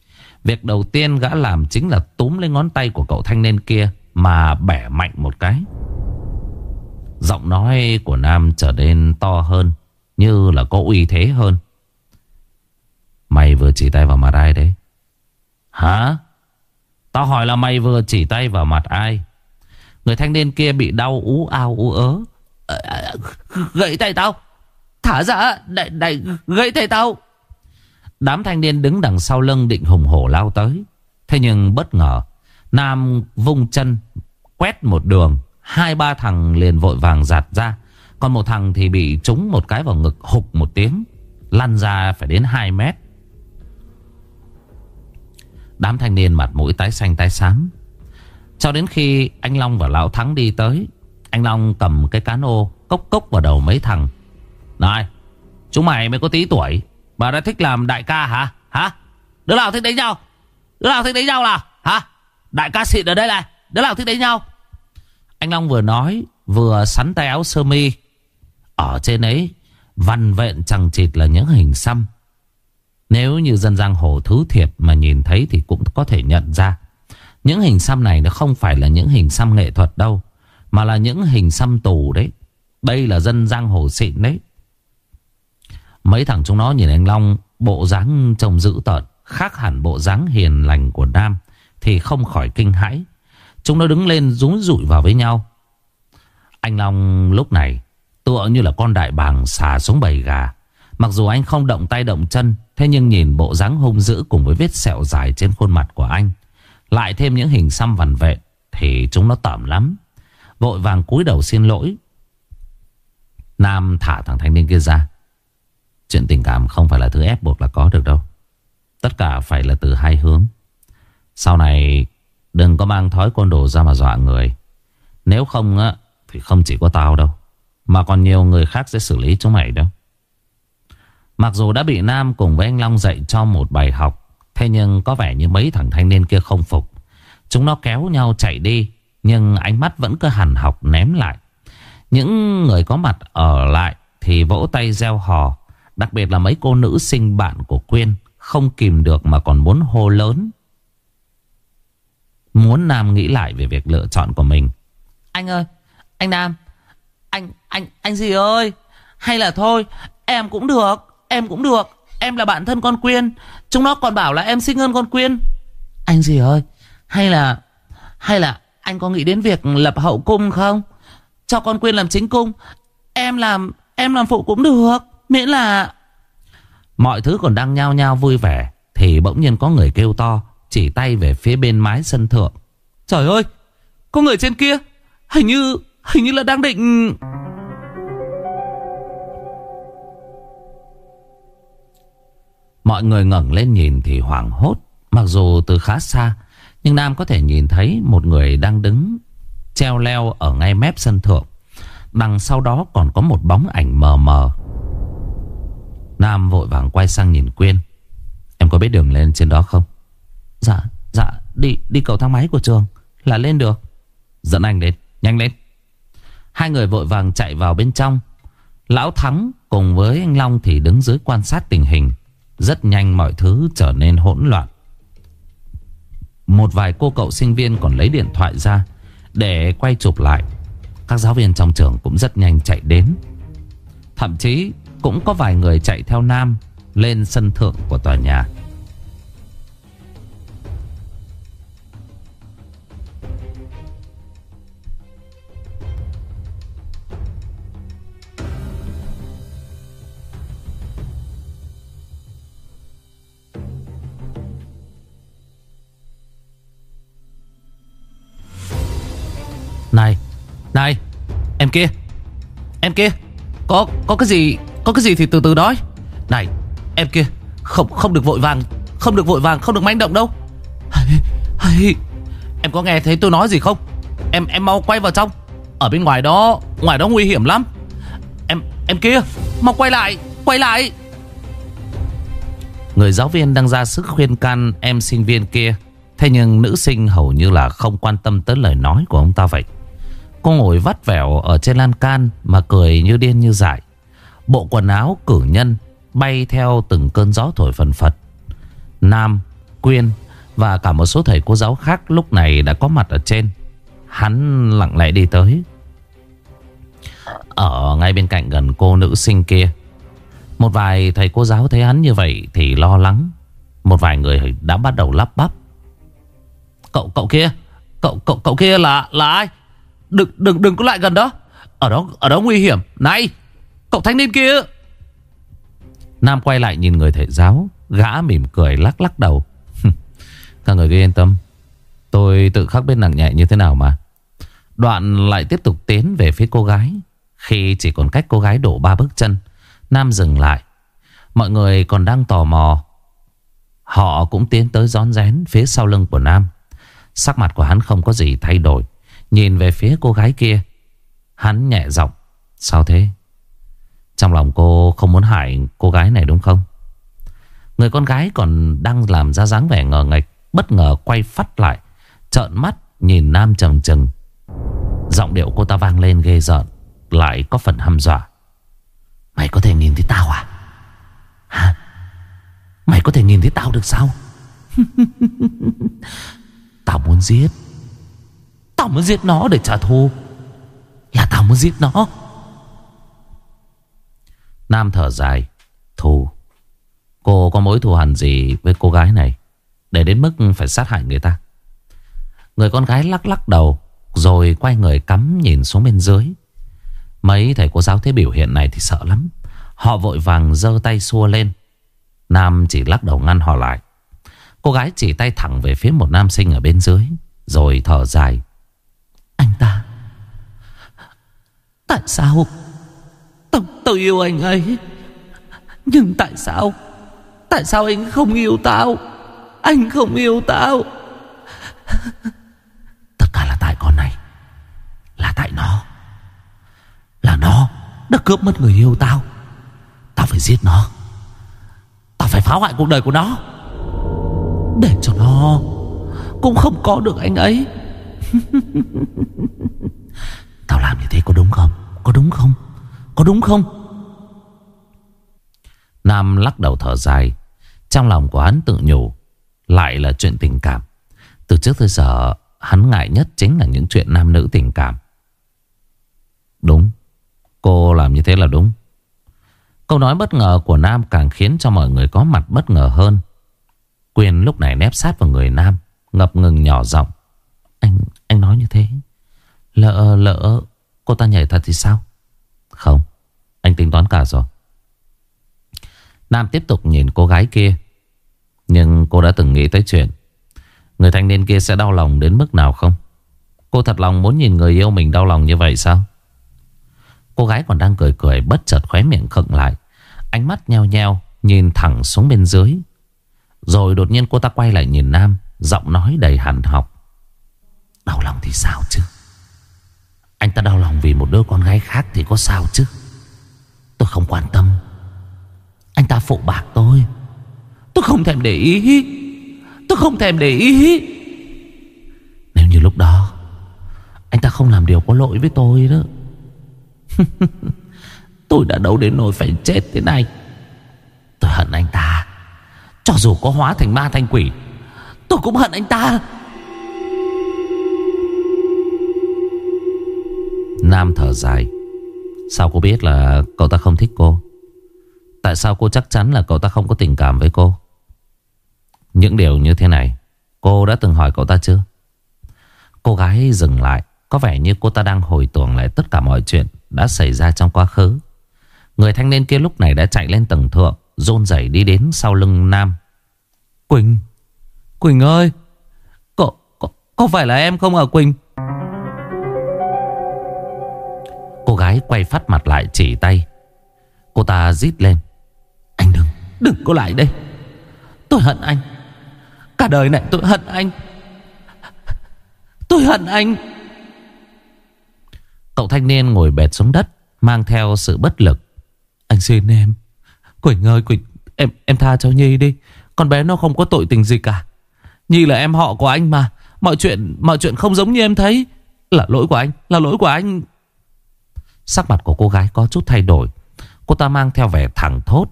Việc đầu tiên gã làm chính là túm lấy ngón tay của cậu thanh niên kia Mà bẻ mạnh một cái. Giọng nói của Nam trở nên to hơn Như là có uy thế hơn. Mày vừa chỉ tay vào mặt ai đấy? Hả? Tao hỏi là mày vừa chỉ tay vào mặt ai? Người thanh niên kia bị đau ú ao ú ớ. Gậy Gãy tay tao. Thả ra Đại, đại, Gãy tay tao. Đám thanh niên đứng đằng sau lưng định hùng hổ lao tới. Thế nhưng bất ngờ Nam vung chân Quét một đường. Hai ba thằng liền vội vàng giạt ra. Còn một thằng thì bị trúng một cái vào ngực Hục một tiếng, Lăn ra phải đến 2 mét. Đám thanh niên mặt mũi tái xanh tái xám. Cho đến khi anh Long và Lão Thắng đi tới, Anh Long cầm cái cán ô Cốc cốc vào đầu mấy thằng. Này, Chúng mày mới có tí tuổi Mà đã thích làm đại ca hả? Hả? Đứa nào thích đánh nhau? Đứa nào thích đánh nhau là? Hả? Đại ca xịn ở đây này, Đứa nào thích đánh nhau? Anh Long vừa nói, Vừa sắn tay áo sơ mi. Ở trên ấy Văn vẹn chẳng chịt là những hình xăm. Nếu như dân giang hồ thứ thiệt Mà nhìn thấy thì cũng có thể nhận ra. Những hình xăm này Nó không phải là những hình xăm nghệ thuật đâu, Mà là những hình xăm tù đấy. Đây là dân giang hồ xịn đấy. Mấy thằng chúng nó nhìn anh Long, Bộ dáng trông dữ tợn, Khác hẳn bộ dáng hiền lành của Nam, Thì không khỏi kinh hãi. Chúng nó đứng lên rúi rụi vào với nhau. Anh Long lúc này, Tựa như là con đại bàng xà xuống bầy gà. Mặc dù anh không động tay động chân, Thế nhưng nhìn bộ dáng hung dữ Cùng với vết sẹo dài trên khuôn mặt của anh, Lại thêm những hình xăm vằn vẹn Thì chúng nó tẩm lắm. Vội vàng cúi đầu xin lỗi. Nam thả thằng thanh niên kia ra. Chuyện tình cảm không phải là thứ ép buộc là có được đâu. Tất cả phải là từ hai hướng. Sau này Đừng có mang thói côn đồ ra mà dọa người. Nếu không á, Thì không chỉ có tao đâu, Mà còn nhiều người khác sẽ xử lý chúng mày đâu Mặc dù đã bị Nam cùng với anh Long dạy cho một bài học, Thế nhưng có vẻ như mấy thằng thanh niên kia không phục. Chúng nó kéo nhau chạy đi, Nhưng ánh mắt vẫn cứ hằn học ném lại. Những người có mặt ở lại Thì vỗ tay gieo hò, Đặc biệt là mấy cô nữ sinh bạn của Quyên, Không kìm được mà còn muốn hô lớn. Muốn Nam nghĩ lại về việc lựa chọn của mình. Anh ơi Anh Nam Anh anh anh gì ơi? Hay là thôi Em cũng được Em cũng được. Em là bạn thân con Quyên. Chúng nó còn bảo là em xinh hơn con Quyên. Anh gì ơi Hay là Hay là anh có nghĩ đến việc lập hậu cung không? Cho con Quyên làm chính cung Em làm Em làm phụ cũng được. Miễn là Mọi thứ còn đang nhao nhao vui vẻ Thì bỗng nhiên có người kêu to chỉ tay về phía bên mái sân thượng. Trời ơi, Có người trên kia. Hình như Hình như là đang định Mọi người ngẩng lên nhìn thì hoảng hốt, Mặc dù từ khá xa, Nhưng Nam có thể nhìn thấy Một người đang đứng Treo leo ở ngay mép sân thượng. Đằng sau đó còn có một bóng ảnh mờ mờ. Nam vội vàng quay sang nhìn Quyên. Em có biết đường lên trên đó không? Dạ dạ đi đi cầu thang máy của trường. Là lên được. Dẫn anh đến nhanh lên. Hai người vội vàng chạy vào bên trong. Lão Thắng cùng với anh Long Thì đứng dưới quan sát tình hình. Rất nhanh mọi thứ trở nên hỗn loạn. Một vài cô cậu sinh viên còn lấy điện thoại ra Để quay chụp lại. Các giáo viên trong trường cũng rất nhanh chạy đến. Thậm chí cũng có vài người chạy theo Nam Lên sân thượng của tòa nhà. Này Này Em kia. Em kia Có có cái gì Có cái gì thì từ từ nói. Này Em kia Không không được vội vàng Không được vội vàng Không được manh động đâu. Hay, hay. Em có nghe thấy tôi nói gì không? Em em mau quay vào trong. Ở bên ngoài đó Ngoài đó nguy hiểm lắm. Em em kia Mau quay lại Quay lại. Người giáo viên đang ra sức khuyên can em sinh viên kia. Thế nhưng nữ sinh hầu như là không quan tâm tới lời nói của ông ta vậy. Cô ngồi vắt vẻo ở trên lan can mà cười như điên như dại. Bộ quần áo cử nhân bay theo từng cơn gió thổi phần phật. Nam, Quyên và cả một số thầy cô giáo khác lúc này đã có mặt ở trên. Hắn lặng lẽ đi tới. Ở ngay bên cạnh gần cô nữ sinh kia. Một vài thầy cô giáo thấy hắn như vậy thì lo lắng. Một vài người đã bắt đầu lắp bắp. Cậu cậu kia, cậu cậu cậu kia là là ai? Đừng đừng đừng có lại gần đó. Ở đó ở đó nguy hiểm. Này, cậu thanh niên kia. Nam quay lại nhìn người thầy giáo, Gã mỉm cười lắc lắc đầu. [laughs] Các người cứ yên tâm. Tôi tự khắc biết nặng nhẹ như thế nào mà. Đoạn lại tiếp tục tiến về phía cô gái. Khi chỉ còn cách cô gái đổ ba bước chân, Nam dừng lại. Mọi người còn đang tò mò. Họ cũng tiến tới rón rén phía sau lưng của Nam. Sắc mặt của hắn không có gì thay đổi. Nhìn về phía cô gái kia, Hắn nhẹ giọng, Sao thế? Trong lòng cô không muốn hại cô gái này đúng không? Người con gái còn đang làm ra dáng vẻ ngờ ngạch Bất ngờ quay phát lại, Trợn mắt nhìn Nam trầm trừng. Giọng điệu cô ta vang lên ghê giận Lại có phần hăm dọa. Mày có thể nhìn thấy tao à? Hả? Mày có thể nhìn thấy tao được sao? [laughs] Tao muốn giết. Tao muốn giết nó để trả thù. Là tao muốn giết nó. Nam thở dài. Thù. Cô có mối thù hằn gì với cô gái này Để đến mức phải sát hại người ta? Người con gái lắc lắc đầu, Rồi quay người cắm nhìn xuống bên dưới. Mấy thầy cô giáo thấy biểu hiện này thì sợ lắm. Họ vội vàng giơ tay xua lên. Nam chỉ lắc đầu ngăn họ lại. Cô gái chỉ tay thẳng về phía một nam sinh ở bên dưới, Rồi thở dài. Anh ta. Tại sao? Tôi, tôi yêu anh ấy. Nhưng tại sao? Tại sao anh không yêu tao? Anh không yêu tao. Tất cả là tại con này. Là tại nó. Là nó Đã cướp mất người yêu tao. Tao phải giết nó. Tao phải phá hoại cuộc đời của nó. Để cho nó Cũng không có được anh ấy. [laughs] Tao làm như thế có đúng không? Có đúng không? Có đúng không? Nam lắc đầu thở dài. Trong lòng của hắn tự nhủ, Lại là chuyện tình cảm. Từ trước tới giờ, Hắn ngại nhất chính là những chuyện nam nữ tình cảm. Đúng. Cô làm như thế là đúng. Câu nói bất ngờ của Nam càng khiến cho mọi người có mặt bất ngờ hơn. Quyền lúc này nép sát vào người Nam, Ngập ngừng nhỏ giọng. Anh anh nói như thế. Lỡ lỡ cô ta nhảy thật thì sao? Không, Anh tính toán cả rồi. Nam tiếp tục nhìn cô gái kia, Nhưng cô đã từng nghĩ tới chuyện Người thanh niên kia sẽ đau lòng đến mức nào không? Cô thật lòng muốn nhìn người yêu mình đau lòng như vậy sao? Cô gái còn đang cười cười, Bất chợt khóe miệng khựng lại. Ánh mắt nheo nheo, Nhìn thẳng xuống bên dưới. Rồi đột nhiên cô ta quay lại nhìn Nam, Giọng nói đầy hẳn học. Đau lòng thì sao chứ? Anh ta đau lòng vì một đứa con gái khác Thì có sao chứ? Tôi không quan tâm. Anh ta phụ bạc tôi. Tôi không thèm để ý. Tôi không thèm để ý. Nếu như lúc đó, Anh ta không làm điều có lỗi với tôi đó, [laughs] Tôi đã đấu đến nỗi phải chết thế này. Tôi hận anh ta. Cho dù có hóa thành ma thành quỷ, Tôi cũng hận anh ta. Nam thở dài. Sao cô biết là cậu ta không thích cô? Tại sao cô chắc chắn là cậu ta không có tình cảm với cô? Những điều như thế này Cô đã từng hỏi cậu ta chưa? Cô gái dừng lại Có vẻ như cô ta đang hồi tưởng lại tất cả mọi chuyện Đã xảy ra trong quá khứ. Người thanh niên kia lúc này đã chạy lên tầng thượng rôn rẩy đi đến sau lưng Nam. Quỳnh Quỳnh ơi! Có, có, có phải là em không hả Quỳnh? Cô gái quay phát mặt lại chỉ tay. Cô ta rít lên. Anh đừng, đừng có lại đây. Tôi hận anh. Cả đời này tôi hận anh. Tôi hận anh. Cậu thanh niên ngồi bệt xuống đất Mang theo sự bất lực. Anh xin em. Quỳnh ơi Quỳnh Em em tha cho Nhi đi. Con bé nó không có tội tình gì cả. Nhi là em họ của anh mà. Mọi chuyện mọi chuyện không giống như em thấy. Là lỗi của anh Là lỗi của anh. Sắc mặt của cô gái có chút thay đổi. Cô ta mang theo vẻ thẳng thốt.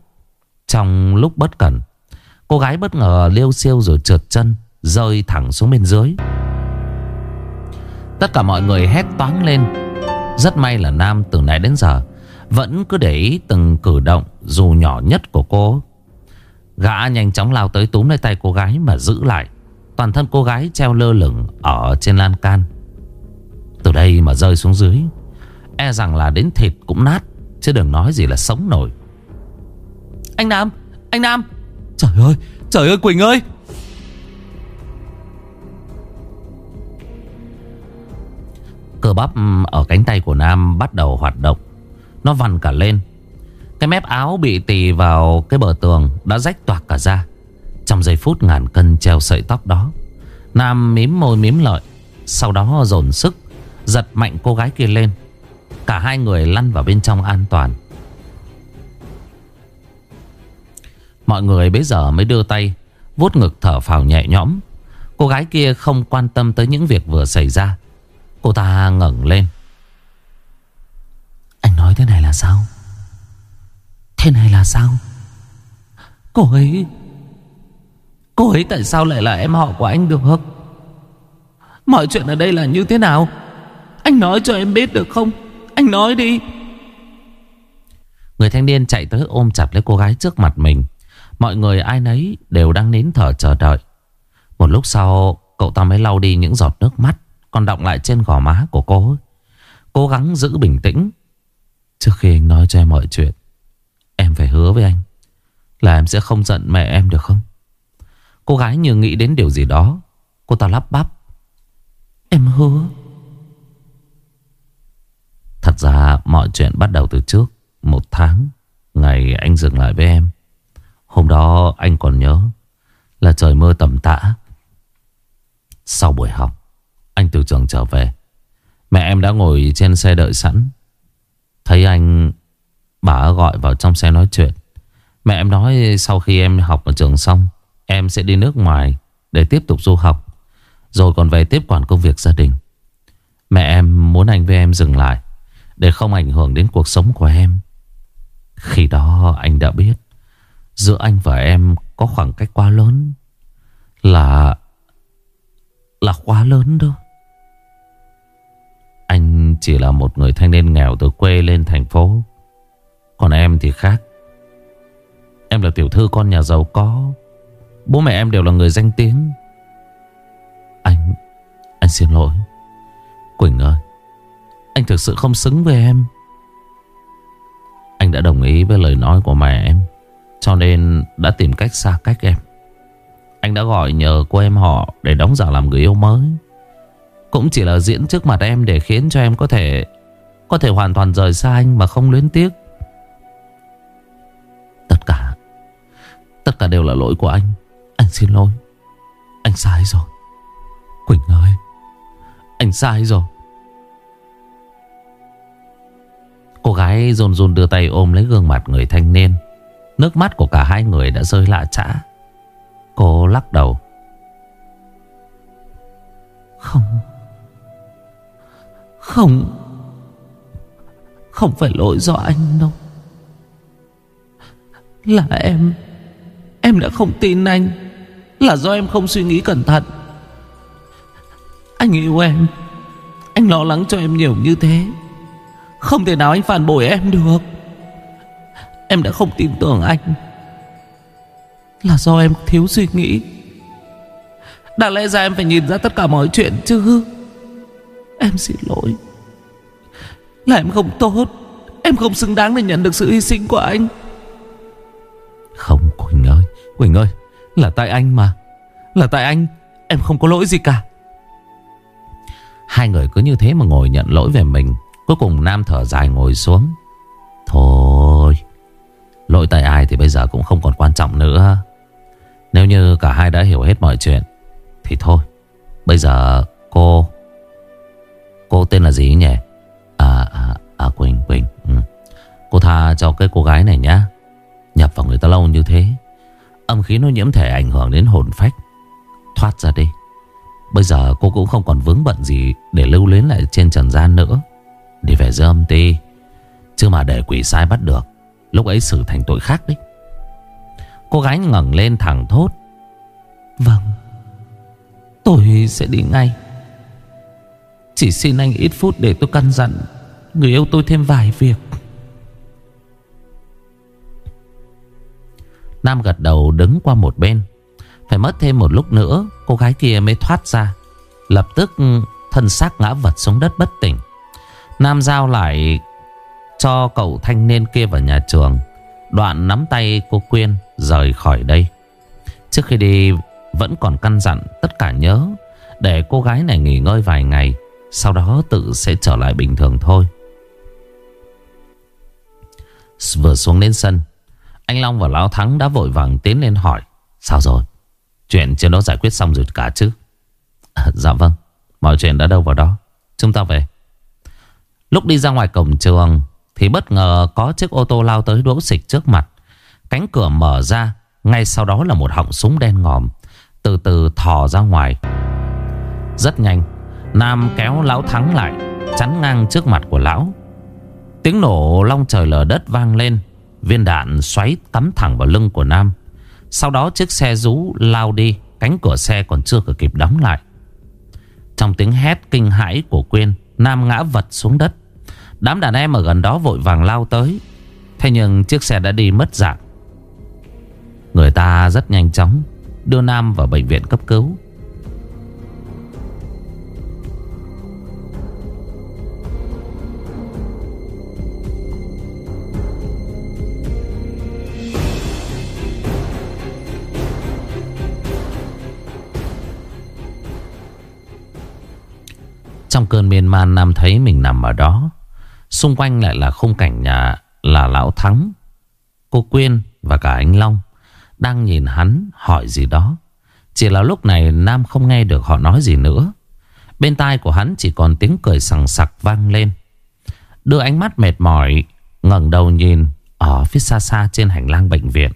Trong lúc bất cẩn Cô gái bất ngờ liêu siêu rồi trượt chân, Rơi thẳng xuống bên dưới. Tất cả mọi người hét toáng lên. Rất may là Nam từ nãy đến giờ Vẫn cứ để ý từng cử động, Dù nhỏ nhất của cô. Gã nhanh chóng lao tới túm lấy tay cô gái Mà giữ lại. Toàn thân cô gái treo lơ lửng Ở trên lan can. Từ đây mà rơi xuống dưới E rằng là đến thịt cũng nát Chứ đừng nói gì là sống nổi. Anh Nam Anh Nam. Trời ơi Trời ơi Quỳnh ơi. Cơ bắp ở cánh tay của Nam bắt đầu hoạt động. Nó vằn cả lên. Cái mép áo bị tì vào cái bờ tường Đã rách toạc cả ra. Trong giây phút ngàn cân treo sợi tóc đó Nam mím môi mím lợi Sau đó dồn sức Giật mạnh cô gái kia lên Cả hai người lăn vào bên trong an toàn. Mọi người bây giờ mới đưa tay, vuốt ngực thở phào nhẹ nhõm. Cô gái kia không quan tâm tới những việc vừa xảy ra. Cô ta ngẩng lên. Anh nói thế này là sao? Thế này là sao? Cô ấy Cô ấy tại sao lại là em họ của anh được? Mọi chuyện ở đây là như thế nào? Anh nói cho em biết được không? Anh nói đi. Người thanh niên chạy tới ôm chặt lấy cô gái trước mặt mình. Mọi người ai nấy đều đang nín thở chờ đợi. Một lúc sau, Cậu ta mới lau đi những giọt nước mắt, Còn đọng lại trên gò má của cô. Cố gắng giữ bình tĩnh. Trước khi anh nói cho em mọi chuyện, Em phải hứa với anh Là em sẽ không giận mẹ em được không? Cô gái như nghĩ đến điều gì đó, Cô ta lắp bắp. Em hứa. Thật ra mọi chuyện bắt đầu từ trước. Một tháng, Ngày anh dừng lại với em. Hôm đó anh còn nhớ Là trời mưa tầm tã. Sau buổi học, Anh từ trường trở về. Mẹ em đã ngồi trên xe đợi sẵn. Thấy anh, Bà gọi vào trong xe nói chuyện. Mẹ em nói sau khi em học ở trường xong, Em sẽ đi nước ngoài Để tiếp tục du học, Rồi còn về tiếp quản công việc gia đình. Mẹ em muốn anh với em dừng lại. Để không ảnh hưởng đến cuộc sống của em. Khi đó anh đã biết, Giữa anh và em có khoảng cách quá lớn, Là Là quá lớn đâu. Anh chỉ là một người thanh niên nghèo từ quê lên thành phố. Còn em thì khác. Em là tiểu thư con nhà giàu có. Bố mẹ em đều là người danh tiếng. Anh Anh xin lỗi. Quỳnh ơi. Anh thực sự không xứng với em. Anh đã đồng ý với lời nói của mẹ em, cho nên đã tìm cách xa cách em. Anh đã gọi nhờ cô em họ Để đóng giả làm người yêu mới. Cũng chỉ là diễn trước mặt em Để khiến cho em có thể Có thể hoàn toàn rời xa anh mà không luyến tiếc. Tất cả Tất cả đều là lỗi của anh. Anh xin lỗi. Anh sai rồi. Quỳnh ơi. Anh sai rồi. Cô gái run run đưa tay ôm lấy gương mặt người thanh niên. Nước mắt của cả hai người đã rơi lạ trã Cô lắc đầu. Không. Không. Không phải lỗi do anh đâu. Là em. Em đã không tin anh. Là do em không suy nghĩ cẩn thận. Anh yêu em. Anh lo lắng cho em nhiều như thế. Không thể nào anh phản bội em được. Em đã không tin tưởng anh. Là do em thiếu suy nghĩ. Đã lẽ ra em phải nhìn ra tất cả mọi chuyện chứ? Em xin lỗi. Là em không tốt. Em không xứng đáng để nhận được sự hy sinh của anh. Không, Quỳnh ơi. Quỳnh ơi, Là tại anh mà. Là tại anh, Em không có lỗi gì cả. Hai người cứ như thế mà ngồi nhận lỗi về mình. Cuối cùng Nam thở dài ngồi xuống. Thôi Lỗi tại ai thì bây giờ cũng không còn quan trọng nữa. Nếu như cả hai đã hiểu hết mọi chuyện Thì thôi. Bây giờ cô Cô tên là gì nhỉ? À, à, à Quỳnh Quỳnh ừ. Cô tha cho cái cô gái này nhá. Nhập vào người ta lâu như thế Âm khí nó nhiễm thể ảnh hưởng đến hồn phách. Thoát ra đi. Bây giờ cô cũng không còn vướng bận gì Để lưu luyến lại trên trần gian nữa. Đi về dơm âm ti. Chứ mà để quỷ sai bắt được, Lúc ấy xử thành tội khác đấy. Cô gái ngẩng lên thẳng thốt. Vâng Tôi sẽ đi ngay. Chỉ xin anh ít phút để tôi căn dặn Người yêu tôi thêm vài việc. Nam gật đầu đứng qua một bên. Phải mất thêm một lúc nữa, Cô gái kia mới thoát ra. Lập tức, thân xác ngã vật xuống đất bất tỉnh. Nam giao lại cho cậu thanh niên kia vào nhà trường. Đoạn nắm tay cô Quyên rời khỏi đây. Trước khi đi vẫn còn căn dặn tất cả nhớ Để cô gái này nghỉ ngơi vài ngày Sau đó tự sẽ trở lại bình thường thôi. Vừa xuống đến sân Anh Long và Lão Thắng đã vội vàng tiến lên hỏi Sao rồi? Chuyện trên đó giải quyết xong rồi cả chứ? À, Dạ vâng Mọi chuyện đã đâu vào đó. Chúng ta về. Lúc đi ra ngoài cổng trường Thì bất ngờ có chiếc ô tô lao tới đỗ xịch trước mặt. Cánh cửa mở ra, Ngay sau đó là một họng súng đen ngòm, Từ từ thò ra ngoài. Rất nhanh, Nam kéo lão thắng lại, Chắn ngang trước mặt của lão. Tiếng nổ long trời lở đất vang lên, Viên đạn xoáy cắm thẳng vào lưng của Nam. Sau đó chiếc xe rú lao đi, Cánh cửa xe còn chưa kịp đóng lại. Trong tiếng hét kinh hãi của Quyên, Nam ngã vật xuống đất. Đám đàn em ở gần đó vội vàng lao tới. Thế nhưng chiếc xe đã đi mất dạng. Người ta rất nhanh chóng Đưa Nam vào bệnh viện cấp cứu. Trong cơn miên man Nam thấy mình nằm ở đó Xung quanh lại là khung cảnh nhà Là Lão Thắng, Cô Quyên và cả anh Long Đang nhìn hắn hỏi gì đó. Chỉ là lúc này Nam không nghe được họ nói gì nữa. Bên tai của hắn chỉ còn tiếng cười sằng sặc vang lên. Đưa ánh mắt mệt mỏi, ngẩng đầu nhìn Ở phía xa xa trên hành lang bệnh viện.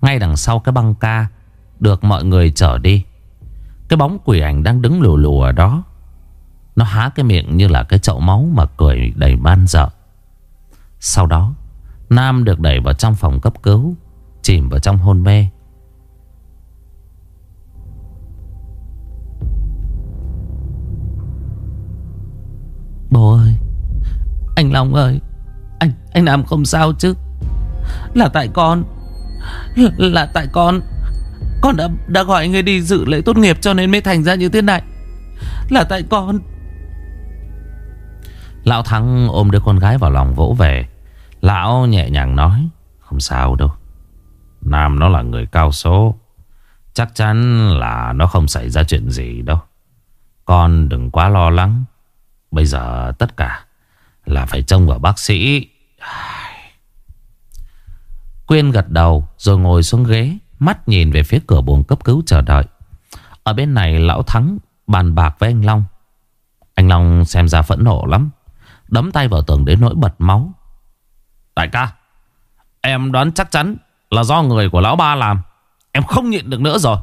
Ngay đằng sau cái băng ca, Được mọi người chở đi. Cái bóng quỷ ảnh đang đứng lù lù ở đó nó há cái miệng như là cái chậu máu mà cười đầy ban dợ. Sau đó, Nam được đẩy vào trong phòng cấp cứu, chìm vào trong hôn mê. Bố ơi, anh Long ơi, anh anh Nam không sao chứ? Là tại con, là tại con, con đã đã gọi người đi dự lễ tốt nghiệp cho nên mới thành ra như thế này. Là tại con. Lão Thắng ôm đứa con gái vào lòng vỗ về. Lão nhẹ nhàng nói, Không sao đâu. Nam nó là người cao số. Chắc chắn là nó không xảy ra chuyện gì đâu. Con đừng quá lo lắng. Bây giờ tất cả Là phải trông vào bác sĩ. Quyên gật đầu Rồi ngồi xuống ghế, Mắt nhìn về phía cửa buồng cấp cứu chờ đợi. Ở bên này, lão Thắng bàn bạc với anh Long. Anh Long xem ra phẫn nộ lắm. Đấm tay vào tường đến nỗi bật máu. Đại ca, Em đoán chắc chắn là do người của lão ba làm. Em không nhịn được nữa rồi.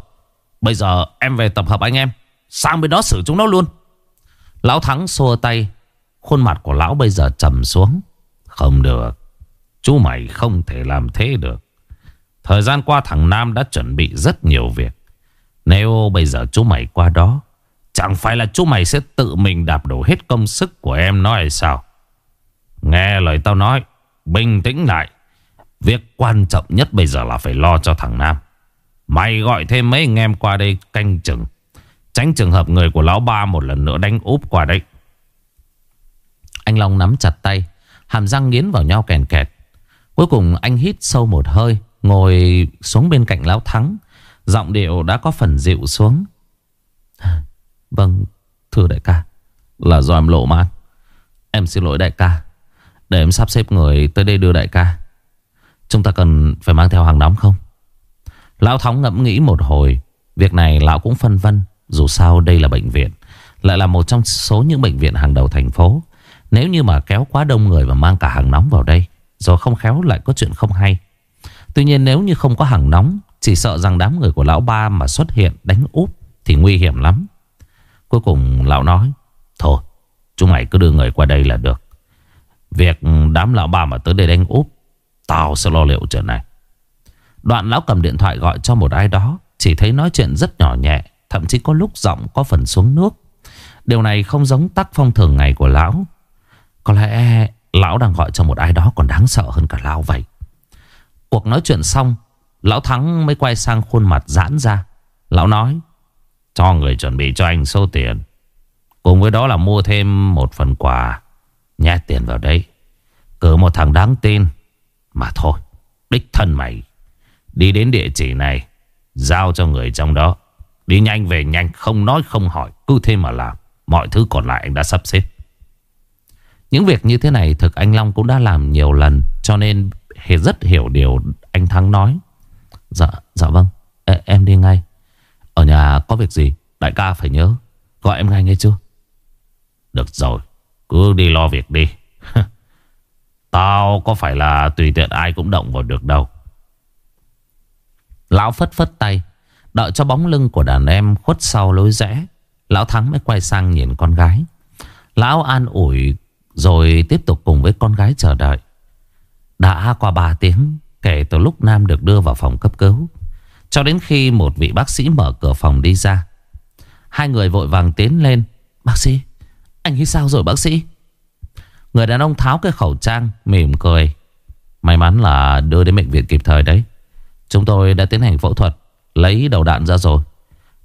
Bây giờ em về tập hợp anh em, Sang bên đó xử chúng nó luôn. Lão Thắng xua tay, Khuôn mặt của lão bây giờ trầm xuống. Không được, Chú mày không thể làm thế được. Thời gian qua thằng Nam đã chuẩn bị rất nhiều việc. Nếu bây giờ chú mày qua đó Chẳng phải là chú mày sẽ tự mình đạp đổ hết công sức của em nói hay sao? Nghe lời tao nói, bình tĩnh lại. Việc quan trọng nhất bây giờ là phải lo cho thằng Nam. Mày gọi thêm mấy anh em qua đây canh chừng. Tránh trường hợp người của lão ba một lần nữa đánh úp qua đấy. Anh Long nắm chặt tay, hàm răng nghiến vào nhau kèn kẹt. Cuối cùng anh hít sâu một hơi, ngồi xuống bên cạnh lão thắng. Giọng điệu đã có phần dịu xuống. Vâng thưa đại ca. Là do em lộ man Em xin lỗi đại ca. Để em sắp xếp người tới đây đưa đại ca. Chúng ta cần phải mang theo hàng nóng không? Lão Thóng ngẫm nghĩ một hồi. Việc này lão cũng phân vân, Dù sao đây là bệnh viện. Lại là một trong số những bệnh viện hàng đầu thành phố. Nếu như mà kéo quá đông người Và mang cả hàng nóng vào đây Rồi không khéo lại có chuyện không hay. Tuy nhiên nếu như không có hàng nóng, Chỉ sợ rằng đám người của lão ba mà xuất hiện đánh úp Thì nguy hiểm lắm. Cuối cùng lão nói, Thôi, chúng mày cứ đưa người qua đây là được. Việc đám lão bà mà tới đây đánh úp, Tao sẽ lo liệu chuyện này. Đoạn lão cầm điện thoại gọi cho một ai đó, Chỉ thấy nói chuyện rất nhỏ nhẹ, Thậm chí có lúc giọng có phần xuống nước. Điều này không giống tác phong thường ngày của lão. Có lẽ lão đang gọi cho một ai đó còn đáng sợ hơn cả lão vậy. Cuộc nói chuyện xong, Lão Thắng mới quay sang khuôn mặt giãn ra. Lão nói cho người chuẩn bị cho anh số tiền. Cùng với đó là mua thêm một phần quà Nhét tiền vào đấy, Cử một thằng đáng tin Mà thôi Đích thân mày. Đi đến địa chỉ này Giao cho người trong đó. Đi nhanh về nhanh Không nói không hỏi Cứ thế mà làm. Mọi thứ còn lại anh đã sắp xếp. Những việc như thế này Thực anh Long cũng đã làm nhiều lần Cho nên rất hiểu điều anh Thắng nói. Dạ, dạ vâng. Ê, Em đi ngay. Ở nhà có việc gì? Đại ca phải nhớ. Gọi em ngay nghe chưa Được rồi, Cứ đi lo việc đi. [laughs] Tao có phải là tùy tiện ai cũng động vào được đâu. Lão phất phất tay, Đợi cho bóng lưng của đàn em khuất sau lối rẽ. Lão Thắng mới quay sang nhìn con gái. Lão an ủi, Rồi tiếp tục cùng với con gái chờ đợi. Đã qua 3 tiếng, Kể từ lúc Nam được đưa vào phòng cấp cứu cho đến khi một vị bác sĩ mở cửa phòng đi ra, Hai người vội vàng tiến lên. Bác sĩ, Anh ấy sao rồi bác sĩ? Người đàn ông tháo cái khẩu trang, Mỉm cười. May mắn là đưa đến bệnh viện kịp thời đấy. Chúng tôi đã tiến hành phẫu thuật, Lấy đầu đạn ra rồi.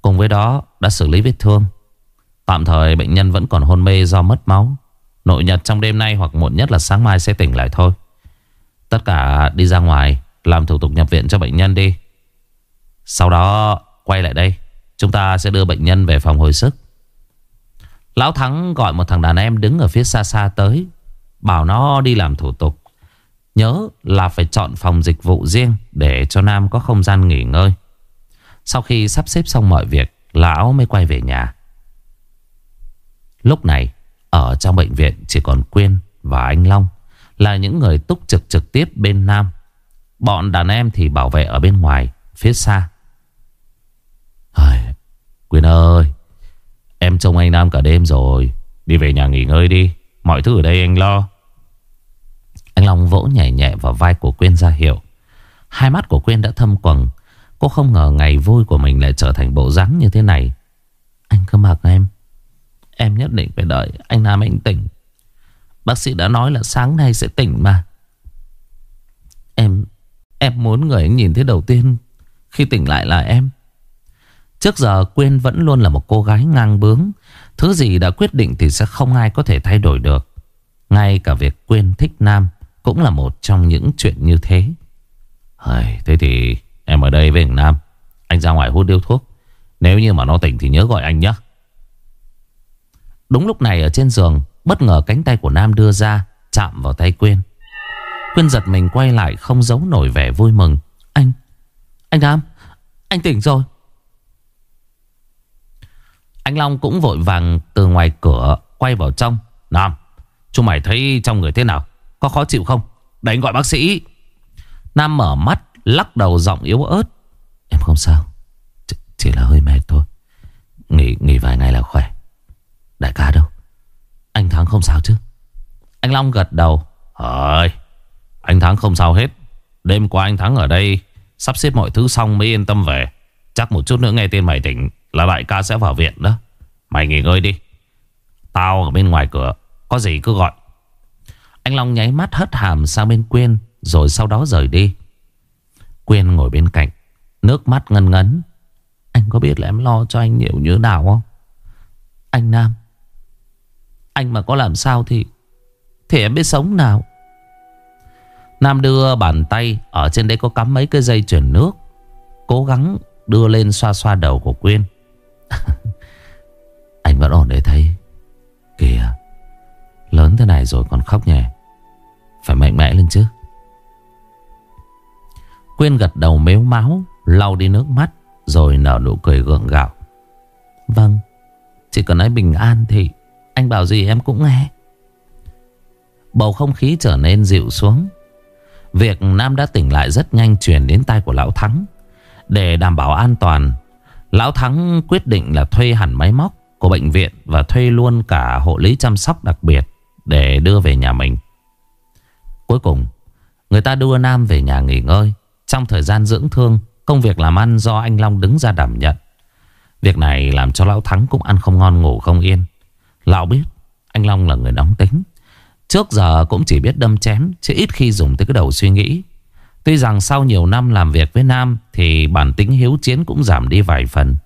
Cùng với đó, đã xử lý vết thương. Tạm thời bệnh nhân vẫn còn hôn mê do mất máu. Nội nhật trong đêm nay hoặc muộn nhất là sáng mai sẽ tỉnh lại thôi. Tất cả đi ra ngoài, Làm thủ tục nhập viện cho bệnh nhân đi. Sau đó, quay lại đây. Chúng ta sẽ đưa bệnh nhân về phòng hồi sức. Lão Thắng gọi một thằng đàn em đứng ở phía xa xa tới, Bảo nó đi làm thủ tục. Nhớ là phải chọn phòng dịch vụ riêng Để cho Nam có không gian nghỉ ngơi. Sau khi sắp xếp xong mọi việc, Lão mới quay về nhà. Lúc này, Ở trong bệnh viện chỉ còn Quyên và anh Long Là những người túc trực trực tiếp bên Nam. Bọn đàn em thì bảo vệ ở bên ngoài, Phía xa. Quyên ơi, Em trông anh Nam cả đêm rồi. Đi về nhà nghỉ ngơi đi. Mọi thứ ở đây anh lo. Anh Long vỗ nhẹ nhẹ vào vai của Quyên ra hiệu. Hai mắt của Quyên đã thâm quầng. Cô không ngờ ngày vui của mình lại trở thành bộ dáng như thế này. Anh cứ mặc em. Em nhất định phải đợi anh Nam anh tỉnh. Bác sĩ đã nói là sáng nay sẽ tỉnh mà. Em Em muốn người anh nhìn thấy đầu tiên. Khi tỉnh lại là em. Trước giờ Quyên vẫn luôn là một cô gái ngang bướng. Thứ gì đã quyết định thì sẽ không ai có thể thay đổi được. Ngay cả việc Quyên thích Nam Cũng là một trong những chuyện như thế. Hời, Thế thì em ở đây với anh Nam. Anh ra ngoài hút điếu thuốc. Nếu như mà nó tỉnh thì nhớ gọi anh nhé Đúng lúc này ở trên giường Bất ngờ cánh tay của Nam đưa ra Chạm vào tay Quyên. Quyên giật mình quay lại không giấu nổi vẻ vui mừng. Anh, anh Nam Anh tỉnh rồi anh Long cũng vội vàng từ ngoài cửa quay vào trong. Nam, chú mày thấy trong người thế nào? Có khó chịu không? Để anh gọi bác sĩ. Nam mở mắt, lắc đầu giọng yếu ớt. Em không sao. Ch chỉ là hơi mệt thôi. Nghỉ, nghỉ vài ngày là khỏe. Đại ca đâu? Anh Thắng không sao chứ? Anh Long gật đầu. Ơi, anh Thắng không sao hết. Đêm qua anh Thắng ở đây sắp xếp mọi thứ xong mới yên tâm về. Chắc một chút nữa nghe tin mày tỉnh là đại ca sẽ vào viện đó. Mày nghỉ ngơi đi. Tao ở bên ngoài cửa, Có gì cứ gọi. Anh Long nháy mắt hất hàm sang bên Quyên, Rồi sau đó rời đi. Quyên ngồi bên cạnh, Nước mắt ngân ngấn. Anh có biết là em lo cho anh nhiều như nào không? Anh Nam, Anh mà có làm sao thì Thì em biết sống nào? Nam đưa bàn tay, Ở trên đấy có cắm mấy cái dây chuyển nước, Cố gắng đưa lên xoa xoa đầu của Quyên. [laughs] Anh vẫn ổn để thấy Kìa, Lớn thế này rồi còn khóc nhè Phải mạnh mẽ lên chứ. Quyên gật đầu mếu máu, lau đi nước mắt, Rồi nở nụ cười gượng gạo. Vâng Chỉ cần nói bình an thì Anh bảo gì em cũng nghe. Bầu không khí trở nên dịu xuống. Việc Nam đã tỉnh lại rất nhanh truyền đến tai của Lão Thắng. Để đảm bảo an toàn Lão Thắng quyết định là thuê hẳn máy móc của bệnh viện và thuê luôn cả hộ lý chăm sóc đặc biệt để đưa về nhà mình. Cuối cùng, người ta đưa Nam về nhà nghỉ ngơi. Trong thời gian dưỡng thương, công việc làm ăn do anh Long đứng ra đảm nhận. Việc này làm cho Lão Thắng cũng ăn không ngon ngủ không yên. Lão biết anh Long là người nóng tính. Trước giờ cũng chỉ biết đâm chém chứ ít khi dùng tới cái đầu suy nghĩ. Tuy rằng sau nhiều năm làm việc với Nam Thì bản tính hiếu chiến cũng giảm đi vài phần,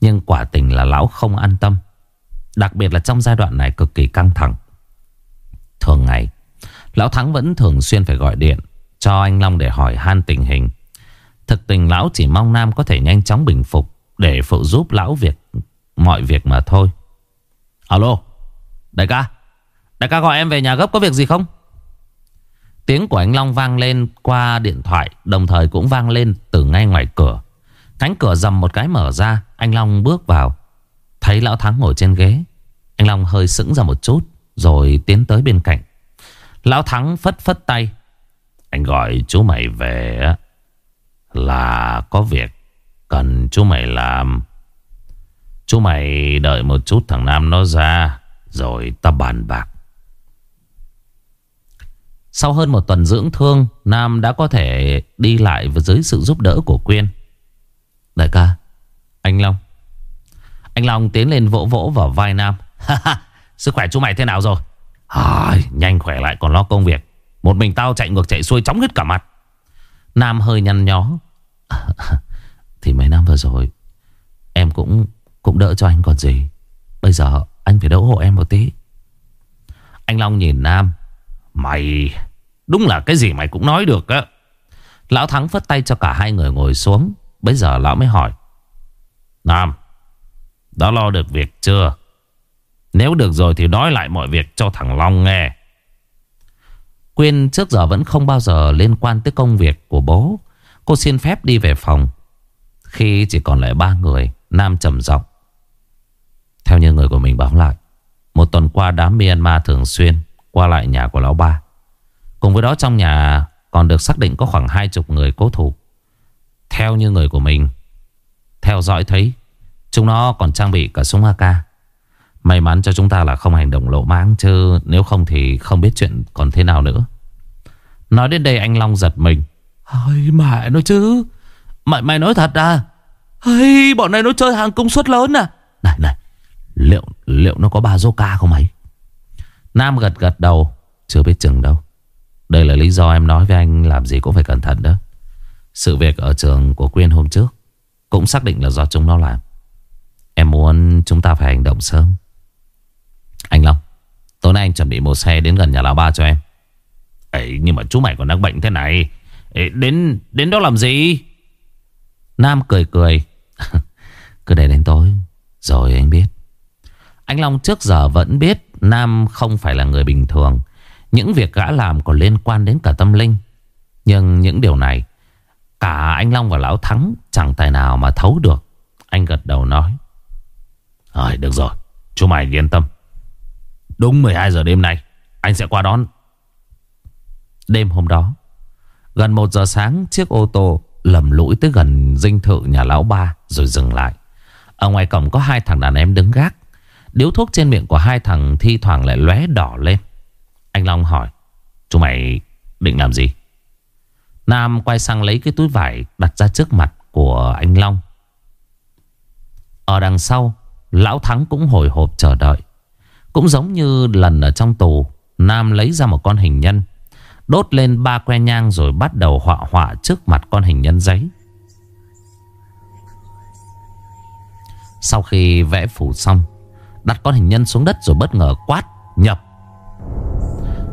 Nhưng quả tình là lão không an tâm. Đặc biệt là trong giai đoạn này cực kỳ căng thẳng. Thường ngày, Lão Thắng vẫn thường xuyên phải gọi điện, Cho anh Long để hỏi han tình hình. Thực tình lão chỉ mong Nam có thể nhanh chóng bình phục Để phụ giúp lão việc, mọi việc mà thôi. Alo, Đại ca Đại ca gọi em về nhà gấp có việc gì không? Tiếng của anh Long vang lên qua điện thoại, Đồng thời cũng vang lên từ ngay ngoài cửa. Cánh cửa dầm một cái mở ra, Anh Long bước vào. Thấy Lão Thắng ngồi trên ghế, Anh Long hơi sững ra một chút, Rồi tiến tới bên cạnh. Lão Thắng phất phất tay. Anh gọi chú mày về Là có việc, Cần chú mày làm. Chú mày đợi một chút thằng Nam nó ra, Rồi ta bàn bạc. Sau hơn một tuần dưỡng thương Nam đã có thể đi lại dưới sự giúp đỡ của Quyên. Đại ca Anh Long. Anh Long tiến lên vỗ vỗ vào vai Nam. Sức khỏe chú mày thế nào rồi? À, Nhanh khỏe lại còn lo công việc. Một mình tao chạy ngược chạy xuôi chóng hết cả mặt. Nam hơi nhăn nhó. [laughs] Thì mấy năm vừa rồi Em cũng cũng đỡ cho anh còn gì. Bây giờ anh phải đỡ hộ em một tí. Anh Long nhìn Nam. Mày Đúng là cái gì mày cũng nói được á. Lão Thắng phất tay cho cả hai người ngồi xuống. Bây giờ lão mới hỏi. Nam, Đã lo được việc chưa? Nếu được rồi thì nói lại mọi việc cho thằng Long nghe. Quyên trước giờ vẫn không bao giờ liên quan tới công việc của bố. Cô xin phép đi về phòng. Khi chỉ còn lại ba người, Nam trầm giọng. Theo như người của mình báo lại, Một tuần qua đám Myanmar thường xuyên Qua lại nhà của lão ba. Cùng với đó trong nhà Còn được xác định có khoảng hai chục người cố thủ. Theo như người của mình Theo dõi thấy Chúng nó còn trang bị cả súng AK May mắn cho chúng ta là không hành động lộ mãng Chứ nếu không thì không biết chuyện còn thế nào nữa. Nói đến đây anh Long giật mình. Ôi mẹ nói chứ. Mày, mày nói thật à? Hey, bọn này nó chơi hàng công suất lớn à? Này này Liệu liệu nó có ba ca không mày Nam gật gật đầu Chưa biết chừng đâu đây là lý do em nói với anh làm gì cũng phải cẩn thận đó. Sự việc ở trường của Quyên hôm trước Cũng xác định là do chúng nó làm. Em muốn chúng ta phải hành động sớm. Anh Long Tối nay anh chuẩn bị một xe đến gần nhà lão ba cho em. Ấy nhưng mà chú mày còn đang bệnh thế này. Ê, Đến đến đó làm gì? Nam cười cười. [laughs] Cứ để đến tối Rồi anh biết. Anh Long trước giờ vẫn biết Nam không phải là người bình thường. Những việc gã làm còn liên quan đến cả tâm linh Nhưng những điều này Cả anh Long và Lão Thắng Chẳng tài nào mà thấu được Anh gật đầu nói Rồi được rồi Chú mày yên tâm Đúng 12 giờ đêm nay Anh sẽ qua đón Đêm hôm đó Gần 1 giờ sáng Chiếc ô tô lầm lũi tới gần dinh thự nhà lão ba rồi dừng lại. Ở ngoài cổng có hai thằng đàn em đứng gác. Điếu thuốc trên miệng của hai thằng thi thoảng lại lóe đỏ lên. Anh Long hỏi, "Chúng mày định làm gì? Nam quay sang lấy cái túi vải đặt ra trước mặt của anh Long. Ở đằng sau, lão Thắng cũng hồi hộp chờ đợi. Cũng giống như lần ở trong tù, Nam lấy ra một con hình nhân Đốt lên ba que nhang rồi bắt đầu họa họa trước mặt con hình nhân giấy. Sau khi vẽ phủ xong, đặt con hình nhân xuống đất rồi bất ngờ quát, nhập.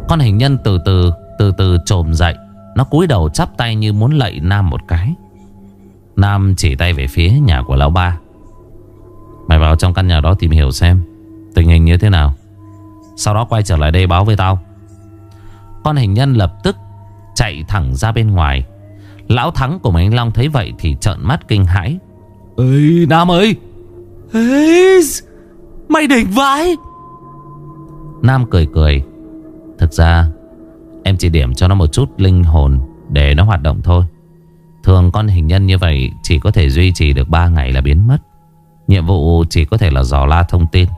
Con hình nhân từ từ, từ từ trồm dậy. Nó cúi đầu chắp tay như muốn lạy Nam một cái. Nam chỉ tay về phía nhà của lão ba. Mày vào trong căn nhà đó tìm hiểu xem tình hình như thế nào. Sau đó quay trở lại đây báo với tao. Con hình nhân lập tức chạy thẳng ra bên ngoài. Lão Thắng của anh Long thấy vậy thì trợn mắt kinh hãi. Ê Nam ơi! Ê, mày đỉnh vãi! Nam cười cười. Thực ra, em chỉ điểm cho nó một chút linh hồn để nó hoạt động thôi. Thường con hình nhân như vậy chỉ có thể duy trì được 3 ngày là biến mất. Nhiệm vụ chỉ có thể là dò la thông tin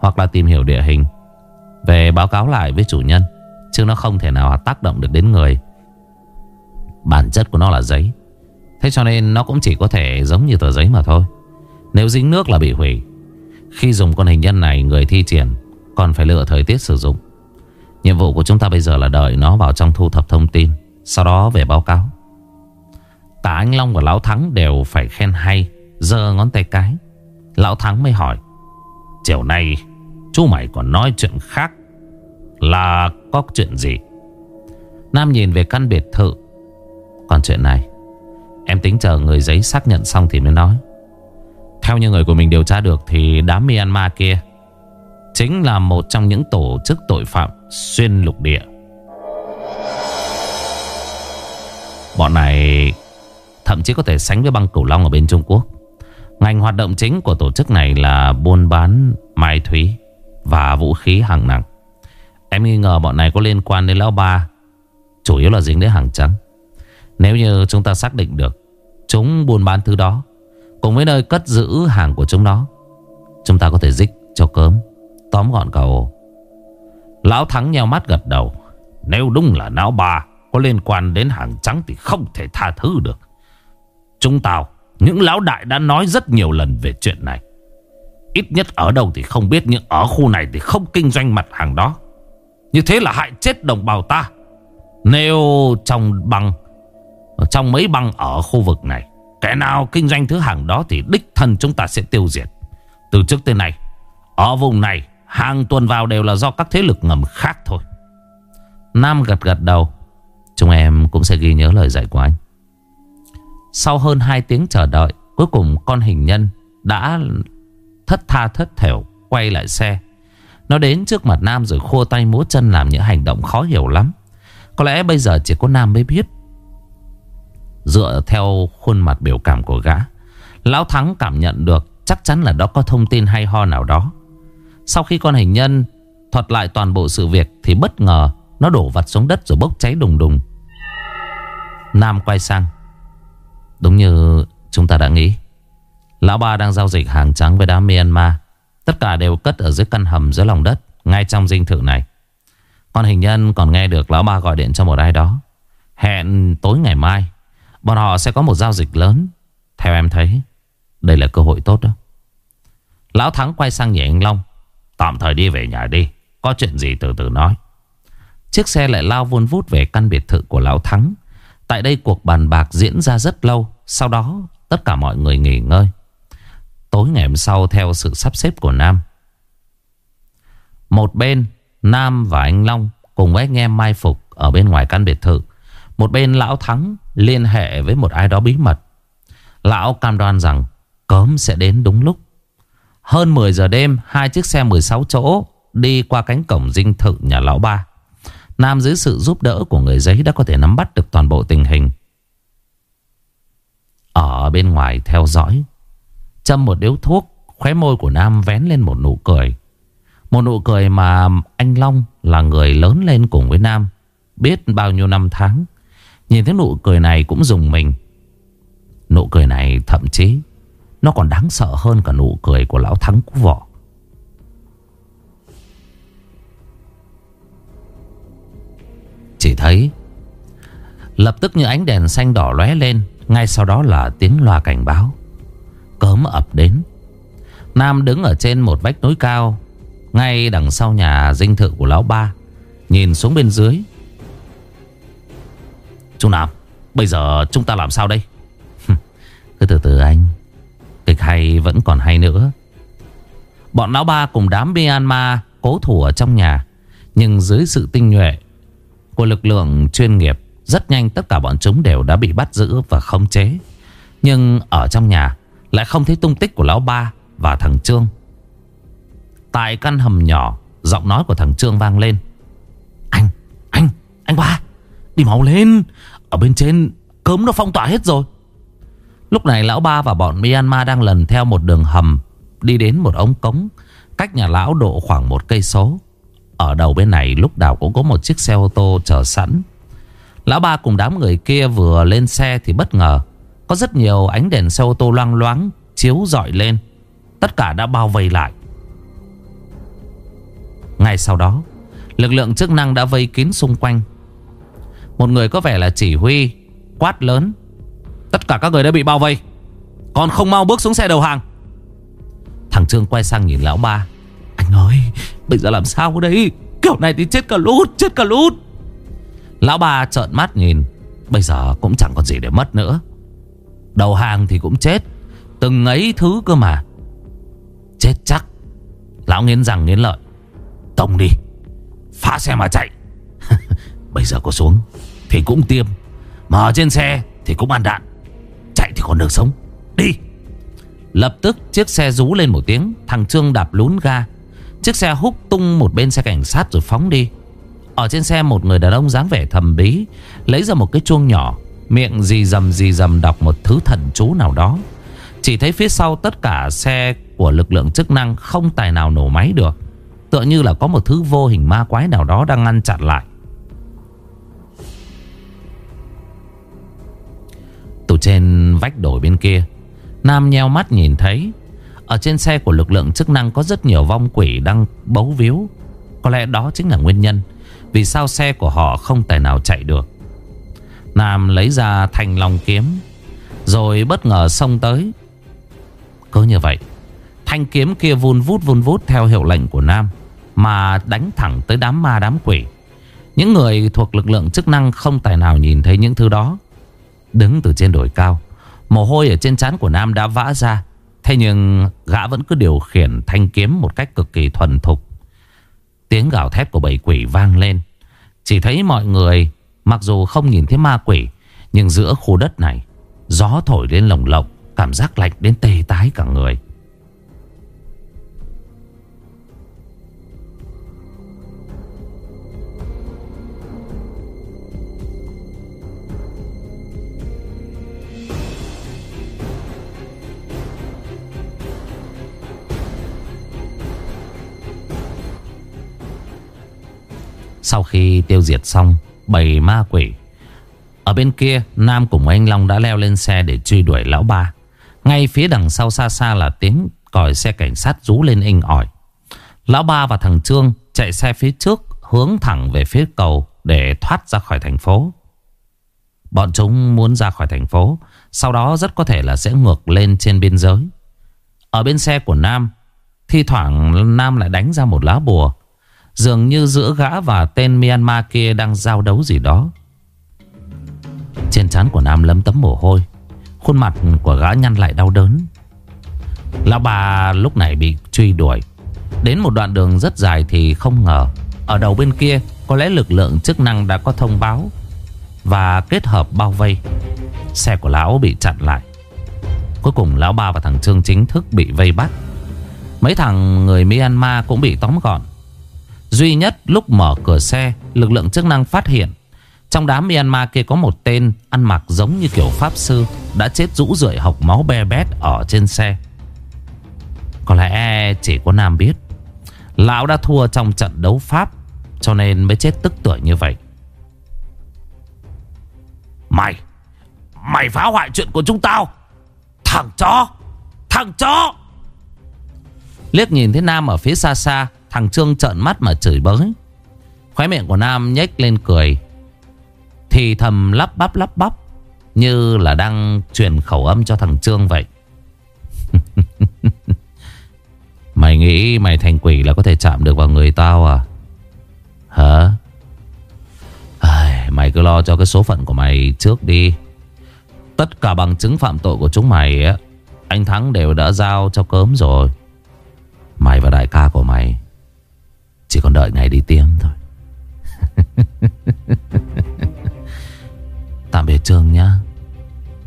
hoặc là tìm hiểu địa hình. Về báo cáo lại với chủ nhân. Chứ nó không thể nào tác động được đến người Bản chất của nó là giấy Thế cho nên nó cũng chỉ có thể giống như tờ giấy mà thôi Nếu dính nước là bị hủy Khi dùng con hình nhân này, Người thi triển còn phải lựa thời tiết sử dụng Nhiệm vụ của chúng ta bây giờ là đợi nó vào trong thu thập thông tin, Sau đó về báo cáo. Cả anh Long và Lão Thắng đều phải khen hay, Giơ ngón tay cái. Lão Thắng mới hỏi, Chiều nay, chú mày còn nói chuyện khác là có chuyện gì? Nam nhìn về căn biệt thự. Còn chuyện này, Em tính chờ người giấy xác nhận xong thì mới nói. Theo như người của mình điều tra được Thì đám Myanmar kia Chính là một trong những tổ chức tội phạm xuyên lục địa Bọn này thậm chí có thể sánh với băng cửu long ở bên Trung Quốc Ngành hoạt động chính của tổ chức này là buôn bán mai thúy và vũ khí hạng nặng. Em nghi ngờ bọn này có liên quan đến Lão Ba, chủ yếu là dính đến hàng trắng. Nếu như chúng ta xác định được chúng buôn bán thứ đó, cùng với nơi cất giữ hàng của chúng nó, chúng ta có thể dích cho cớm, tóm gọn cả ổ. Lão Thắng nheo mắt gật đầu. Nếu đúng là não bà có liên quan đến hàng trắng thì không thể tha thứ được. Chúng tao, những lão đại đã nói rất nhiều lần về chuyện này. Ít nhất ở đâu thì không biết, Nhưng ở khu này thì không kinh doanh mặt hàng đó Như thế là hại chết đồng bào ta Nếu trong băng, Trong mấy băng ở khu vực này, Kẻ nào kinh doanh thứ hàng đó Thì đích thân chúng ta sẽ tiêu diệt Từ trước tới nay, Ở vùng này Hàng tuần vào đều là do các thế lực ngầm khác thôi. Nam gật gật đầu. Chúng em cũng sẽ ghi nhớ lời dạy của anh. Sau hơn 2 tiếng chờ đợi, Cuối cùng con hình nhân đã thất tha thất thểu Quay lại xe. Nó đến trước mặt Nam rồi khua tay múa chân Làm những hành động khó hiểu lắm. Có lẽ bây giờ chỉ có Nam mới biết. Dựa theo khuôn mặt biểu cảm của gã, Lão Thắng cảm nhận được Chắc chắn là đó có thông tin hay ho nào đó. Sau khi con hình nhân Thuật lại toàn bộ sự việc Thì bất ngờ Nó đổ vật xuống đất rồi bốc cháy đùng đùng. Nam quay sang. Đúng như chúng ta đã nghĩ, Lão ba đang giao dịch hàng trắng với đám Myanmar. Tất cả đều cất ở dưới căn hầm dưới lòng đất, Ngay trong dinh thự này. Con hình nhân còn nghe được lão ba gọi điện cho một ai đó. Hẹn tối ngày mai, Bọn họ sẽ có một giao dịch lớn. Theo em thấy, Đây là cơ hội tốt đó. Lão Thắng quay sang nhảy anh Long. Tạm thời đi về nhà đi. Có chuyện gì từ từ nói. Chiếc xe lại lao vun vút về căn biệt thự của Lão Thắng. Tại đây cuộc bàn bạc diễn ra rất lâu. Sau đó, tất cả mọi người nghỉ ngơi. Tối ngày hôm sau, theo sự sắp xếp của Nam, Một bên Nam và anh Long cùng với anh em mai phục ở bên ngoài căn biệt thự, Một bên Lão Thắng liên hệ với một ai đó bí mật. Lão cam đoan rằng cớm sẽ đến đúng lúc. Hơn 10 giờ đêm Hai chiếc xe 16 chỗ đi qua cánh cổng dinh thự nhà Lão Ba Nam dưới sự giúp đỡ của người giấy đã có thể nắm bắt được toàn bộ tình hình. Ở bên ngoài theo dõi, châm một điếu thuốc, khóe môi của Nam vén lên một nụ cười. Một nụ cười mà anh Long là người lớn lên cùng với Nam, biết bao nhiêu năm tháng. Nhìn thấy nụ cười này cũng dùng mình. Nụ cười này thậm chí nó còn đáng sợ hơn cả nụ cười của lão thắng cú võ. Chỉ thấy, Lập tức như ánh đèn xanh đỏ lóe lên, Ngay sau đó là tiếng loa cảnh báo. Cớm ập đến. Nam đứng ở trên một vách núi cao, Ngay đằng sau nhà dinh thự của lão ba, Nhìn xuống bên dưới. Chú Nam, Bây giờ chúng ta làm sao đây? [laughs] Cứ từ từ anh. Kịch hay vẫn còn hay nữa. Bọn lão ba cùng đám Myanmar Cố thủ ở trong nhà Nhưng dưới sự tinh nhuệ của lực lượng chuyên nghiệp Rất nhanh tất cả bọn chúng đều đã bị bắt giữ và khống chế. Nhưng ở trong nhà Lại không thấy tung tích của lão ba Và thằng Trương. Tại căn hầm nhỏ Giọng nói của thằng Trương vang lên. Anh, anh, anh ba Đi máu lên. Ở bên trên cớm nó phong tỏa hết rồi. Lúc này lão ba và bọn Myanmar đang lần theo một đường hầm, Đi đến một ống cống, Cách nhà lão độ khoảng một cây số. Ở đầu bên này lúc nào cũng có một chiếc xe ô tô chờ sẵn. Lão ba cùng đám người kia vừa lên xe thì bất ngờ, Có rất nhiều ánh đèn xe ô tô loang loáng Chiếu dọi lên. Tất cả đã bao vây lại. Ngay sau đó, Lực lượng chức năng đã vây kín xung quanh. Một người có vẻ là chỉ huy, Quát lớn. Tất cả các người đã bị bao vây. Còn không mau bước xuống xe đầu hàng. Thằng Trương quay sang nhìn lão ba. Anh nói, Bây giờ làm sao đây? Kiểu này thì chết cả lút, Chết cả lút. Lão ba trợn mắt nhìn. Bây giờ cũng chẳng còn gì để mất nữa. Đầu hàng thì cũng chết. Từng ấy thứ cơ mà. Chết chắc. Lão nghiến rằng nghiến lợi. Tông đi, Phá xe mà chạy. [laughs] Bây giờ có xuống Thì cũng tiêm. Mà ở trên xe thì cũng ăn đạn. Chạy thì còn được sống. Đi. Lập tức chiếc xe rú lên một tiếng, Thằng Trương đạp lún ga. Chiếc xe húc tung một bên xe cảnh sát rồi phóng đi. Ở trên xe một người đàn ông dáng vẻ thầm bí, Lấy ra một cái chuông nhỏ, Miệng gì dầm gì dầm đọc một thứ thần chú nào đó. Chỉ thấy phía sau tất cả xe của lực lượng chức năng Không tài nào nổ máy được, Tựa như là có một thứ vô hình ma quái nào đó đang ngăn chặn lại. Từ trên vách đồi bên kia. Nam nheo mắt nhìn thấy, Ở trên xe của lực lượng chức năng Có rất nhiều vong quỷ đang bấu víu. Có lẽ đó chính là nguyên nhân Vì sao xe của họ không tài nào chạy được. Nam lấy ra thanh long kiếm, Rồi bất ngờ xông tới. Cứ như vậy, Thanh kiếm kia vun vút vun vút theo hiệu lệnh của Nam, Mà đánh thẳng tới đám ma đám quỷ. Những người thuộc lực lượng chức năng không tài nào nhìn thấy những thứ đó. Đứng từ trên đồi cao. Mồ hôi ở trên trán của Nam đã vã ra. Thế nhưng gã vẫn cứ điều khiển thanh kiếm một cách cực kỳ thuần thục. Tiếng gào thét của bầy quỷ vang lên. Chỉ thấy mọi người, Mặc dù không nhìn thấy ma quỷ, Nhưng giữa khu đất này, Gió thổi lên lồng lộng, Cảm giác lạnh đến tê tái cả người. Sau khi tiêu diệt xong Bầy ma quỷ, Ở bên kia, Nam cùng anh Long đã leo lên xe Để truy đuổi lão ba. Ngay phía đằng sau xa xa là tiếng Còi xe cảnh sát rú lên inh ỏi. Lão ba và thằng Trương chạy xe phía trước, Hướng thẳng về phía cầu Để thoát ra khỏi thành phố. Bọn chúng muốn ra khỏi thành phố, Sau đó rất có thể là sẽ ngược lên trên biên giới. Ở bên xe của Nam, Thi thoảng Nam lại đánh ra một lá bùa. Dường như giữa gã và tên Myanmar kia đang giao đấu gì đó. Trên trán của Nam lấm tấm mồ hôi, Khuôn mặt của gã nhăn lại đau đớn. Lão bà lúc này bị truy đuổi. Đến một đoạn đường rất dài thì không ngờ, Ở đầu bên kia Có lẽ lực lượng chức năng đã có thông báo Và kết hợp bao vây. Xe của lão bị chặn lại. Cuối cùng lão ba và thằng Trương chính thức bị vây bắt. Mấy thằng người Myanmar cũng bị tóm gọn. Duy nhất lúc mở cửa xe, Lực lượng chức năng phát hiện. Trong đám Myanmar kia có một tên Ăn mặc giống như kiểu pháp sư, Đã chết rũ rượi hộc máu be bét Ở trên xe. Có lẽ chỉ có Nam biết. Lão đã thua trong trận đấu Pháp, Cho nên mới chết tức tuổi như vậy. Mày Mày phá hoại chuyện của chúng tao. Thằng chó Thằng chó. Liếc nhìn thấy Nam ở phía xa xa Thằng Trương trợn mắt mà chửi bới. Khóe miệng của Nam nhếch lên cười. Thì thầm lắp bắp lắp bắp Như là đang truyền khẩu âm cho thằng Trương vậy. [laughs] Mày nghĩ mày thành quỷ là có thể chạm được vào người tao à? Hả? Ai, Mày cứ lo cho cái số phận của mày trước đi. Tất cả bằng chứng phạm tội của chúng mày á Anh Thắng đều đã giao cho cớm rồi. Mày và đại ca của mày chỉ còn đợi ngày đi tiêm thôi. [laughs] Tạm biệt Trương nhá.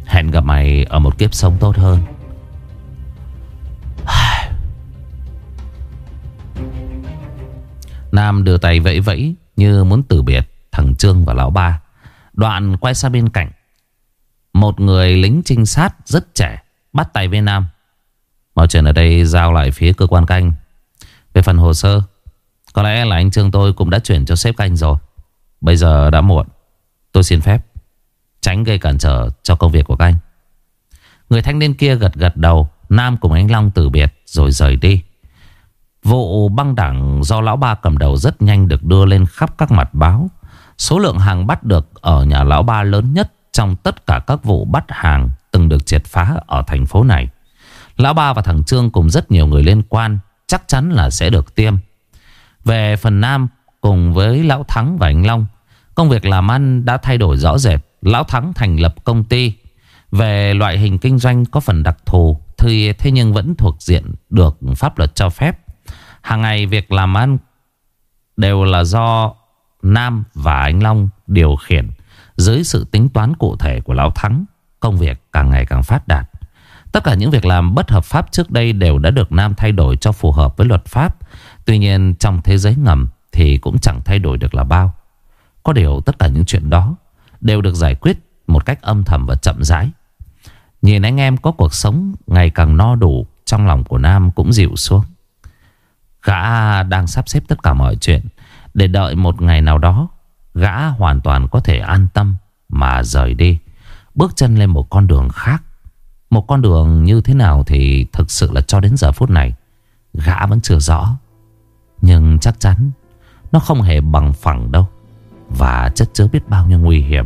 Hẹn gặp mày ở một kiếp sống tốt hơn. [sighs] Nam đưa tay vẫy vẫy Như muốn từ biệt thằng Trương và lão ba. Đoạn quay sang bên cạnh. Một người lính trinh sát rất trẻ, Bắt tay với Nam. Mọi chuyện ở đây giao lại phía cơ quan canh Về phần hồ sơ có lẽ là anh Trương tôi cũng đã chuyển cho sếp canh rồi. Bây giờ đã muộn. Tôi xin phép Tránh gây cản trở cho công việc của các anh. Người thanh niên kia gật gật đầu, Nam cùng anh Long từ biệt rồi rời đi. Vụ băng đảng do lão ba cầm đầu rất nhanh được đưa lên khắp các mặt báo. Số lượng hàng bắt được ở nhà lão ba lớn nhất Trong tất cả các vụ bắt hàng từng được triệt phá ở thành phố này. Lão ba và thằng Trương cùng rất nhiều người liên quan, Chắc chắn là sẽ được tiêm về phần Nam, cùng với Lão Thắng và anh Long, Công việc làm ăn đã thay đổi rõ rệt. Lão Thắng thành lập công ty. Về loại hình kinh doanh có phần đặc thù, thì Thế nhưng vẫn thuộc diện được pháp luật cho phép. Hàng ngày việc làm ăn đều là do Nam và anh Long điều khiển Dưới sự tính toán cụ thể của Lão Thắng. Công việc càng ngày càng phát đạt. Tất cả những việc làm bất hợp pháp trước đây đều đã được Nam thay đổi cho phù hợp với luật pháp. Tuy nhiên, trong thế giới ngầm Thì cũng chẳng thay đổi được là bao. Có điều tất cả những chuyện đó Đều được giải quyết một cách âm thầm và chậm rãi. Nhìn anh em có cuộc sống ngày càng no đủ, Trong lòng của Nam cũng dịu xuống. Gã đang sắp xếp tất cả mọi chuyện Để đợi một ngày nào đó Gã hoàn toàn có thể an tâm Mà rời đi, Bước chân lên một con đường khác. Một con đường như thế nào thì Thực sự là cho đến giờ phút này, Gã vẫn chưa rõ. Nhưng chắc chắn Nó không hề bằng phẳng đâu. Và chất chứa biết bao nhiêu nguy hiểm.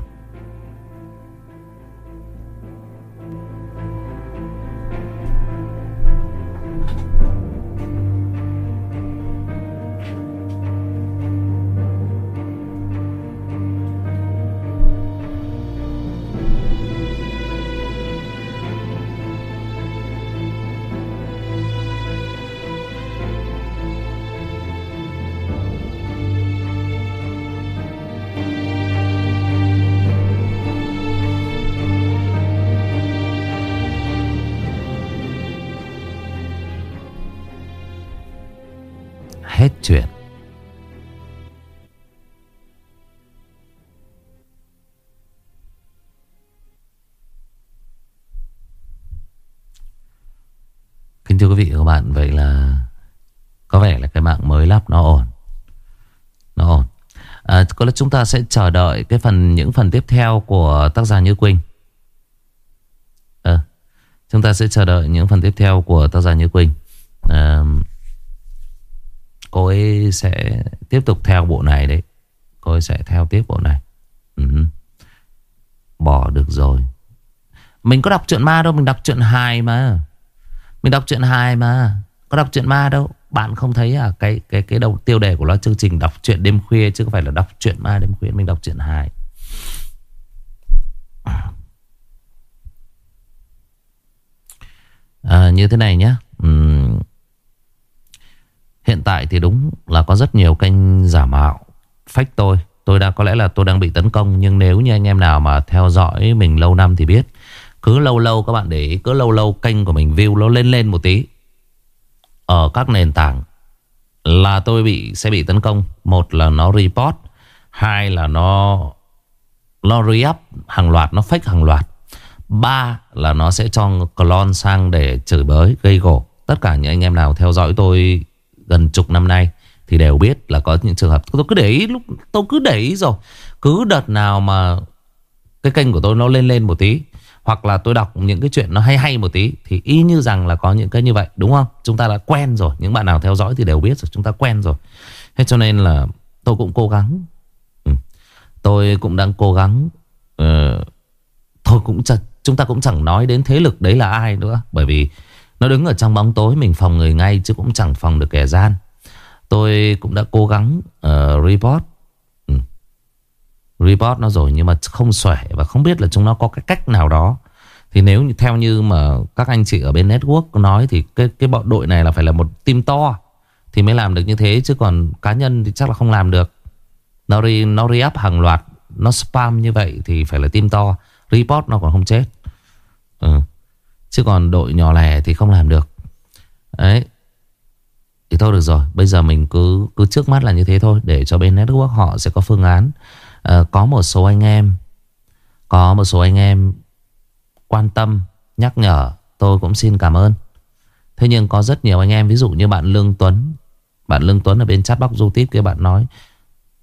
Chúng ta sẽ chờ đợi cái phần Những phần tiếp theo của tác giả Như Quỳnh. À, Chúng ta sẽ chờ đợi những phần tiếp theo Của tác giả Như Quỳnh. À, Cô ấy sẽ tiếp tục theo bộ này đấy. Cô ấy sẽ theo tiếp bộ này. Ừ. Bỏ được rồi. Mình có đọc truyện ma đâu Mình đọc truyện hài mà. Mình đọc truyện hài mà. Có đọc truyện ma đâu. Bạn không thấy à Cái cái cái đầu tiêu đề của nó chương trình đọc truyện đêm khuya Chứ không phải là đọc truyện ma đêm khuya Mình đọc truyện hài. À, Như thế này nhé Uhm. Hiện tại thì đúng là có rất nhiều kênh giả mạo phách tôi. Tôi đã có lẽ là tôi đang bị tấn công Nhưng nếu như anh em nào mà theo dõi mình lâu năm thì biết. Cứ lâu lâu các bạn để ý Cứ lâu lâu kênh của mình view nó lên lên một tí. Ở các nền tảng Là tôi bị, sẽ bị tấn công. Một là nó report, Hai là nó Nó re-up hàng loạt, Nó fake hàng loạt. Ba là nó sẽ cho clone sang để chửi bới, Gây gổ. Tất cả những anh em nào theo dõi tôi gần chục năm nay thì đều biết là có những trường hợp tôi cứ để ý, lúc tôi cứ để ý rồi. Cứ đợt nào mà cái kênh của tôi nó lên lên một tí hoặc là tôi đọc những cái chuyện nó hay hay một tí thì y như rằng là có những cái như vậy đúng không chúng ta đã quen rồi những bạn nào theo dõi thì đều biết rồi chúng ta quen rồi thế cho nên là tôi cũng cố gắng ừ. tôi cũng đang cố gắng uh, thôi cũng chẳng, chúng ta cũng chẳng nói đến thế lực đấy là ai nữa bởi vì nó đứng ở trong bóng tối mình phòng người ngay chứ cũng chẳng phòng được kẻ gian. Tôi cũng đã cố gắng uh, report. Report nó rồi nhưng mà không xuể và không biết là chúng nó có cái cách nào đó. Thì nếu như theo như mà các anh chị ở bên network nói thì cái cái bọn đội này là phải là một team to thì mới làm được như thế chứ còn cá nhân thì chắc là không làm được. Nó re, nó re-up hàng loạt, nó spam như vậy thì phải là team to. Report nó còn không chết. Ừ. Chứ còn đội nhỏ lẻ thì không làm được Đấy Thì thôi được rồi Bây giờ mình cứ cứ trước mắt là như thế thôi Để cho bên network họ sẽ có phương án à, Có một số anh em Có một số anh em Quan tâm Nhắc nhở Tôi cũng xin cảm ơn. Thế nhưng có rất nhiều anh em Ví dụ như bạn Lương Tuấn Bạn Lương Tuấn ở bên chat box YouTube kia bạn nói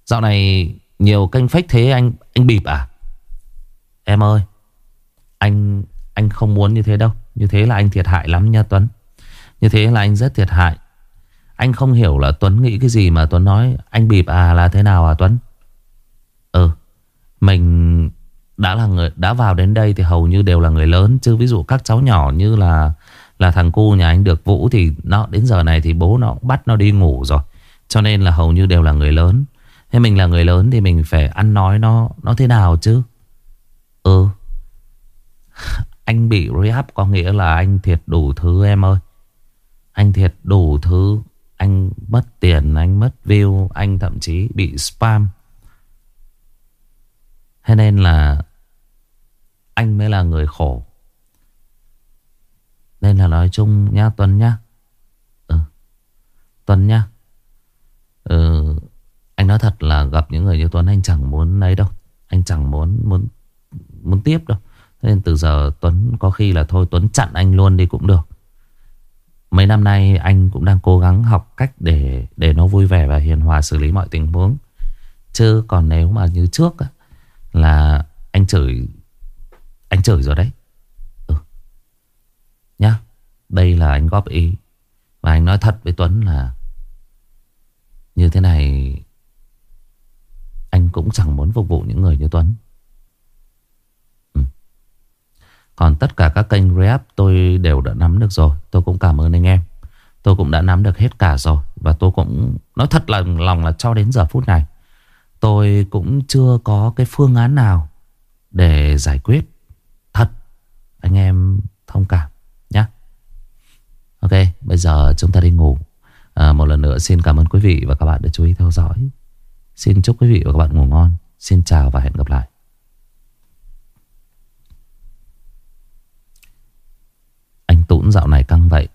Dạo này nhiều kênh fake thế anh anh bịp à? Em ơi Anh anh không muốn như thế đâu. Như thế là anh thiệt hại lắm nha Tuấn. Như thế là anh rất thiệt hại. Anh không hiểu là Tuấn nghĩ cái gì mà Tuấn nói Anh bịp à là thế nào à Tuấn? Ừ Mình đã là người đã vào đến đây thì hầu như đều là người lớn chứ ví dụ các cháu nhỏ như là là thằng cu nhà anh được Vũ thì nó đến giờ này thì bố nó bắt nó đi ngủ rồi cho nên là hầu như đều là người lớn thế mình là người lớn thì mình phải ăn nói nó nó thế nào chứ ừ [laughs] anh bị rehab có nghĩa là anh thiệt đủ thứ em ơi. Anh thiệt đủ thứ. Anh mất tiền, anh mất view, anh thậm chí bị spam. Thế nên là anh mới là người khổ. Nên là nói chung nha Tuấn nhá. Ừ. Tuấn nhá. ừ, Anh nói thật là gặp những người như Tuấn Anh chẳng muốn lấy đâu Anh chẳng muốn muốn muốn tiếp đâu Nên từ giờ Tuấn có khi là thôi Tuấn chặn anh luôn đi cũng được Mấy năm nay anh cũng đang cố gắng học cách để để nó vui vẻ và hiền hòa xử lý mọi tình huống. Chứ còn nếu mà như trước á, là anh chửi anh chửi rồi đấy. Ừ. Nhá, đây là anh góp ý và anh nói thật với Tuấn là như thế này anh cũng chẳng muốn phục vụ những người như Tuấn. Ừ. Còn tất cả các kênh rap tôi đều đã nắm được rồi. Tôi cũng cảm ơn anh em. Tôi cũng đã nắm được hết cả rồi. Và tôi cũng nói thật là lòng là cho đến giờ phút này. Tôi cũng chưa có cái phương án nào để giải quyết. Thật. Anh em thông cảm nhé. Ok, bây giờ chúng ta đi ngủ. À, một lần nữa xin cảm ơn quý vị và các bạn đã chú ý theo dõi. Xin chúc quý vị và các bạn ngủ ngon. Xin chào và hẹn gặp lại. Anh Tũng dạo này căng vậy